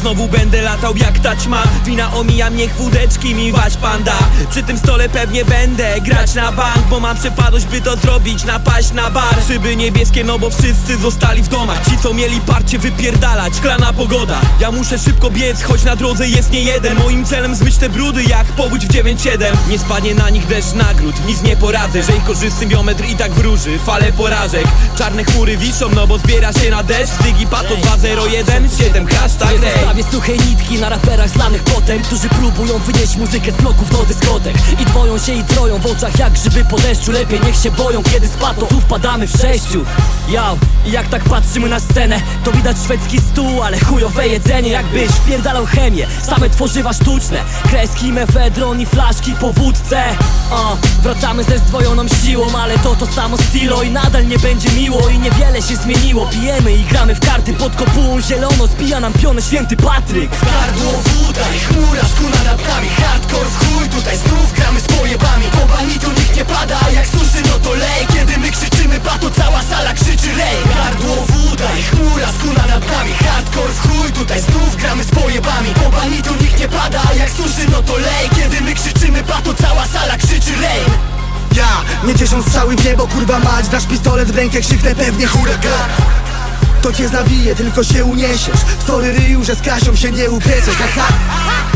[SPEAKER 4] Znowu będę latał jak taćma Wina omija mnie chwódeczki mi wać panda. Przy tym stole pewnie będę grać na bank Bo mam przepadłość by to zrobić, napaść na bar. Szyby niebieskie no bo wszyscy zostali w domach. Ci co mieli parcie wypierdalać, szklana pogoda. Ja muszę szybko biec, choć na drodze jest nie jeden. Moim celem zmyć te brudy jak powódź w 9-7 Nie spadnie na nich deszcz nagród, nic nie poradzę. Że ich korzystny biometr i tak wróży, fale porażek. Czarne chmury wiszą, no bo zbiera się na deszcz. Zygi Pato 201, 7 hashtag
[SPEAKER 2] Zostawię suchej nitki na raperach znanych potem Którzy próbują wynieść muzykę z bloków do dyskotek I dwoją się i troją w oczach jak grzyby po deszczu. Lepiej niech się boją, kiedy spadł, tu wpadamy w sześciu I jak tak patrzymy na scenę To widać szwedzki stół, ale chujowe jedzenie. Jakbyś wpierdalał chemię, same tworzywa sztuczne. Kreski, mefedron i flaszki po wódce. O, Wracamy ze zdwojoną siłą, ale to to samo stilo I nadal nie będzie miło. I niewiele się zmieniło. Pijemy i gramy w karty pod kopułą. Zielono Spija nam pionę święty Patryk.
[SPEAKER 5] W gardło woda i chmura skuna nad nami. Hardcore w chuj, tutaj znów gramy z pojebami. Po banitu nikt nie pada, a jak suszy no to lej. Kiedy my krzyczymy pato, cała sala krzyczy rej gardło woda i chmura skuna nad nami Hardcore w chuj, tutaj znów gramy z pojebami. Po banitu nikt nie pada, a jak suszy no to lej. Kiedy my krzyczymy pato, cała sala krzyczy rej.
[SPEAKER 1] Ja, nie cieszą strzały w niebo, kurwa mać. Dasz pistolet w rękę, krzyknę pewnie huragan to cię zabije, tylko się uniesiesz. Sorry ryju, że z Kasią się nie upiecze Haha,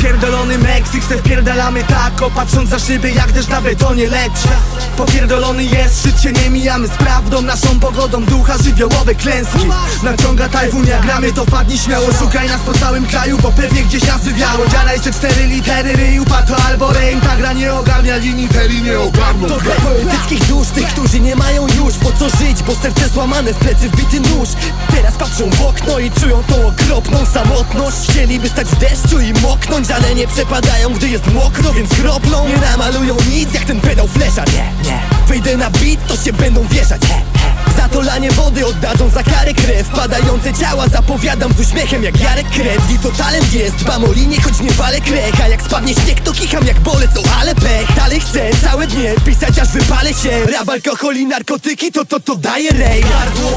[SPEAKER 1] pierdolony Meksyk se wpierdalamy tak. Opatrząc za szyby jak deszcz na betonie leci Popierdolony jest, szczyt się nie mijamy z prawdą. Naszą pogodą ducha żywiołowe klęski. Naciąga tajfun, jak gramy to wpadnij śmiało. Szukaj nas po całym kraju, bo pewnie gdzieś nas wywiało. Dziaraj se cztery litery, ryju, pato albo rain Ta gra nie ogarnia linii, te linie ogarną.
[SPEAKER 35] To dla poetyckich dusz, tych, którzy nie mają już po co żyć Bo serce złamane, w plecy wbity nóż Teraz patrzą w okno i czują tą okropną samotność. Chcieliby stać w deszczu i moknąć, ale nie przepadają, gdy jest mokro Więc kroplą nie namalują nic, jak ten pedał flesza. Nie, nie, wejdę na beat, to się będą wieszać. He, he. Za to lanie wody oddadzą za karę krew. Padające ciała zapowiadam z uśmiechem jak Jarek Krew. I to talent jest, dbam o linię, choć nie walę krech A jak spadnie śnieg, to kicham jak bolec, o ale pech. Dalej chcę całe dnie pisać, aż wypalę się. Rap, alkohol i narkotyki, to to to daje rej.
[SPEAKER 5] Gardło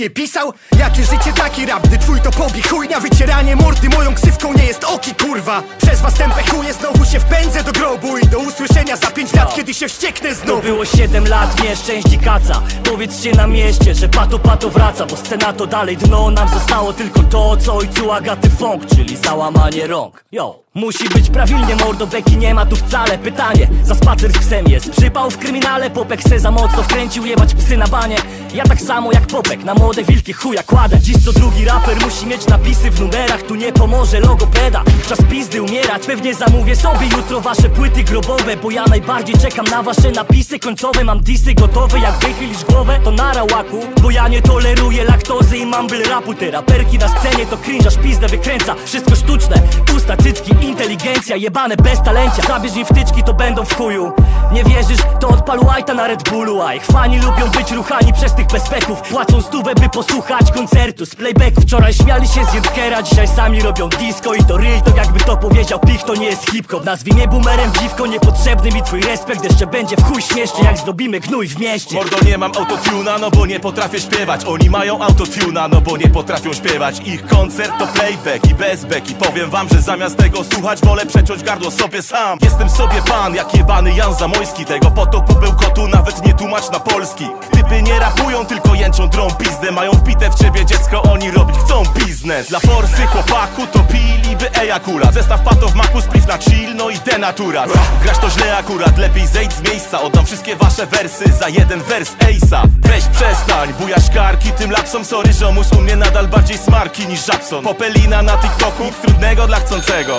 [SPEAKER 36] Wcześniej pisał? Jakie życie taki rap, gdy twój to pobi Chujnia? Wycieranie mordy moją ksywką nie jest oki kurwa. Przez was tępe chuje znowu się wpędzę do grobu I do usłyszenia za pięć lat, kiedy się wścieknę
[SPEAKER 2] To
[SPEAKER 36] znowu.
[SPEAKER 2] było 7 lat nieszczęść i kaca. Powiedzcie na mieście, że pato pato wraca Bo scena to dalej dno, nam zostało tylko to Co ojcu Agaty Funk, czyli załamanie rąk. Yo Musi być prawilnie mordo, beki nie ma tu wcale. Pytanie, za spacer z psem jest Przypał w kryminale, popek se za mocno wkręcił Jebać psy na banie Ja tak samo jak popek, na młode wilki chuja kładę. Dziś co drugi raper musi mieć napisy w numerach Tu nie pomoże logopeda. Czas pizdy umierać, pewnie zamówię sobie jutro wasze płyty grobowe Bo ja najbardziej czekam na wasze napisy końcowe. Mam disy gotowe, jak wychylisz głowę to na rałaku Bo ja nie toleruję laktozy i mumble rapu. Te raperki na scenie to cringe, pizdę wykręca. Wszystko sztuczne, usta, cycki, inteligencja Jebane bez talencia, zabierz im wtyczki to będą w chuju. Nie wierzysz, to odpal white'a na Red Bullu A ich fani lubią być ruchani przez tych pespeków Płacą stówę, by posłuchać koncertu z playbacku. Wczoraj śmiali się z Jędkera, dzisiaj sami robią disco I to real, to jakby to powiedział Pich, to nie jest hip-hop. Nazwij mnie boomerem, dziwko, niepotrzebny mi twój respekt Jeszcze będzie w chuj śmiesznie, jak zrobimy gnój w mieście.
[SPEAKER 3] Mordo nie mam autotuna, no bo nie potrafię śpiewać. Oni mają autotuna, no bo nie potrafią śpiewać. Ich koncert to playback i bez beki Powiem wam, że zamiast tego słuchać wolę przeciąć gardło sobie sam. Jestem sobie pan, jak jebany Jan Zamojski. Tego potopu był kotu, nawet nie tłumacz na polski. Typy nie rapują, tylko jęczą drą pizdę. Mają wbite w ciebie dziecko, oni robić chcą biznes. Dla forsy chłopaku to piliby ejakulat. Zestaw pato w maku, spliff na chill, no i denaturat. Grasz to źle akurat, lepiej zejdź z miejsca. Oddam wszystkie wasze wersy za jeden wers Ace'a. Weź przestań, bujasz karki tym lapsom Sorry ziomuś, u mnie nadal bardziej smarki niż Jackson. Popelina na TikToku, nic trudnego dla chcącego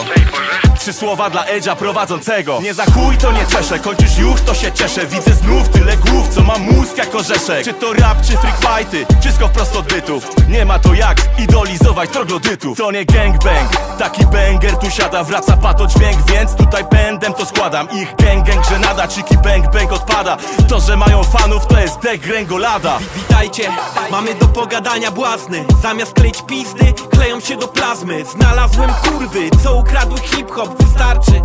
[SPEAKER 3] Trzy słowa dla Edzia prowadzącego. Nie za chuj to nie czeszę, kończysz już to się cieszę. Widzę znów tyle głów, co ma mózg jak orzeszek Czy to rap, czy freak fighty, wszystko wprost od bytów Nie ma to jak idolizować troglodytów To nie gangbang, taki banger tu siada Wraca pato dźwięk, więc tutaj pędem to składam. Ich gang gang, że nada, czyki bang bang odpada. To, że mają fanów to jest degrengolada.
[SPEAKER 4] Witajcie, mamy do pogadania błazny. Zamiast kleić pizdy, kleją się do plazmy. Znalazłem kurwy, co ukradły hip-hop Wystarczy,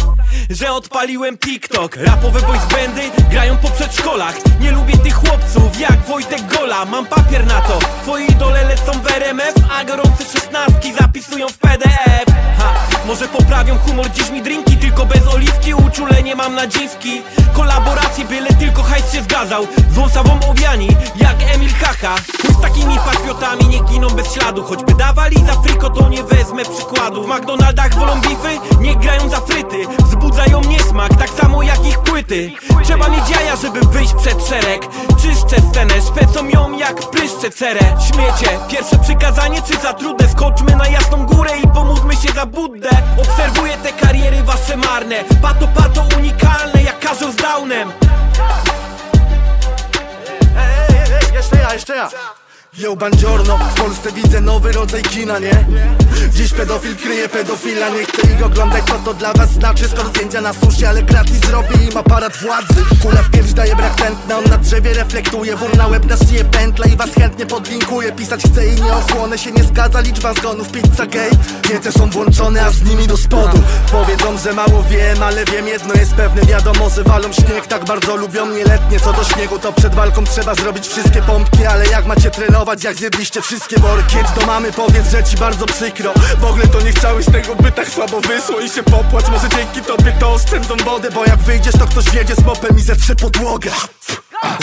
[SPEAKER 4] że odpaliłem TikTok. Rapowe boys bandy grają po przedszkolach. Nie lubię tych chłopców jak Wojtek Gola. Mam papier na to, twoi idole lecą w RMF A gorące szesnastki zapisują w PDF ha, Może poprawią humor, dziś mi drinki Tylko bez oliwki, uczulenie mam na dziwki Kolaboracje, byle tylko hajs się zgadzał. Z wąsawą owiani, jak Emil Hacha z takimi patriotami nie giną bez śladu. Choćby dawali za fryko, to nie wezmę przykładu. W McDonaldach wolą bify, nie grają za fryty Wzbudzają niesmak, tak samo jak ich płyty. Trzeba mieć jaja, żeby wyjść przed szereg. Czyszczę scenę, szpecą ją jak pryszcze cerę. Śmiecie, pierwsze przykazanie czy za trudne? Skoczmy na jasną górę i pomódlmy się za Buddę. Obserwuję te kariery wasze marne. Pato, pato unikalne, jak karzeł z downem.
[SPEAKER 1] Jeszcze ja, jeszcze ja Yo, bandziorno, w Polsce widzę nowy rodzaj kina, nie? Dziś pedofil kryje pedofila, nie chcę ich oglądać, co to dla was znaczy? Skoro zdjęcia na sushi, ale gratis zrobi im aparat władzy? Kula w pierś daje brak tętna, on na drzewie reflektuje. Wór na łeb na szyję pętla i was chętnie podlinkuje. Pisać chcę i nie ochłonę się, nie zgadza liczba zgonów. Pizza gate, wiece są włączone, a z nimi do spodu. Powiedzą, że mało wiem, ale wiem jedno jest pewne. Wiadomo, że walą śnieg, tak bardzo lubią mnie letnie Co do śniegu, to przed walką trzeba zrobić wszystkie pompki. Ale jak macie trenować, jak zjedliście wszystkie worki. Jedź do mamy, powiedz, że ci bardzo przykro. W ogóle to nie chciałeś tego, by tak słabo wyszło I się popłacz, może dzięki tobie to oszczędzą wodę Bo jak wyjdziesz, to ktoś wiedzie z mopem i zetrze podłogę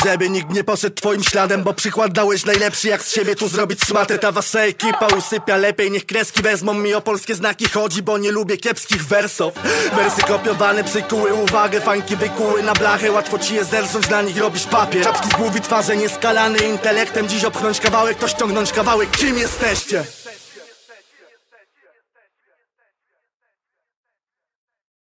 [SPEAKER 1] żeby nikt nie poszedł twoim śladem Bo przykład dałeś najlepszy. Jak z siebie tu zrobić szmatę Ta wasza ekipa usypia lepiej. Niech kreski wezmą mi o polskie znaki. Chodzi Bo nie lubię kiepskich wersów. Wersy kopiowane przykuły uwagę. Fańki wykuły na blachę. Łatwo ci je zerząć, na nich robisz papier. Czapki z głowy twarze nieskalany intelektem Dziś obchnąć kawałek, to ściągnąć kawałek. Kim jesteście?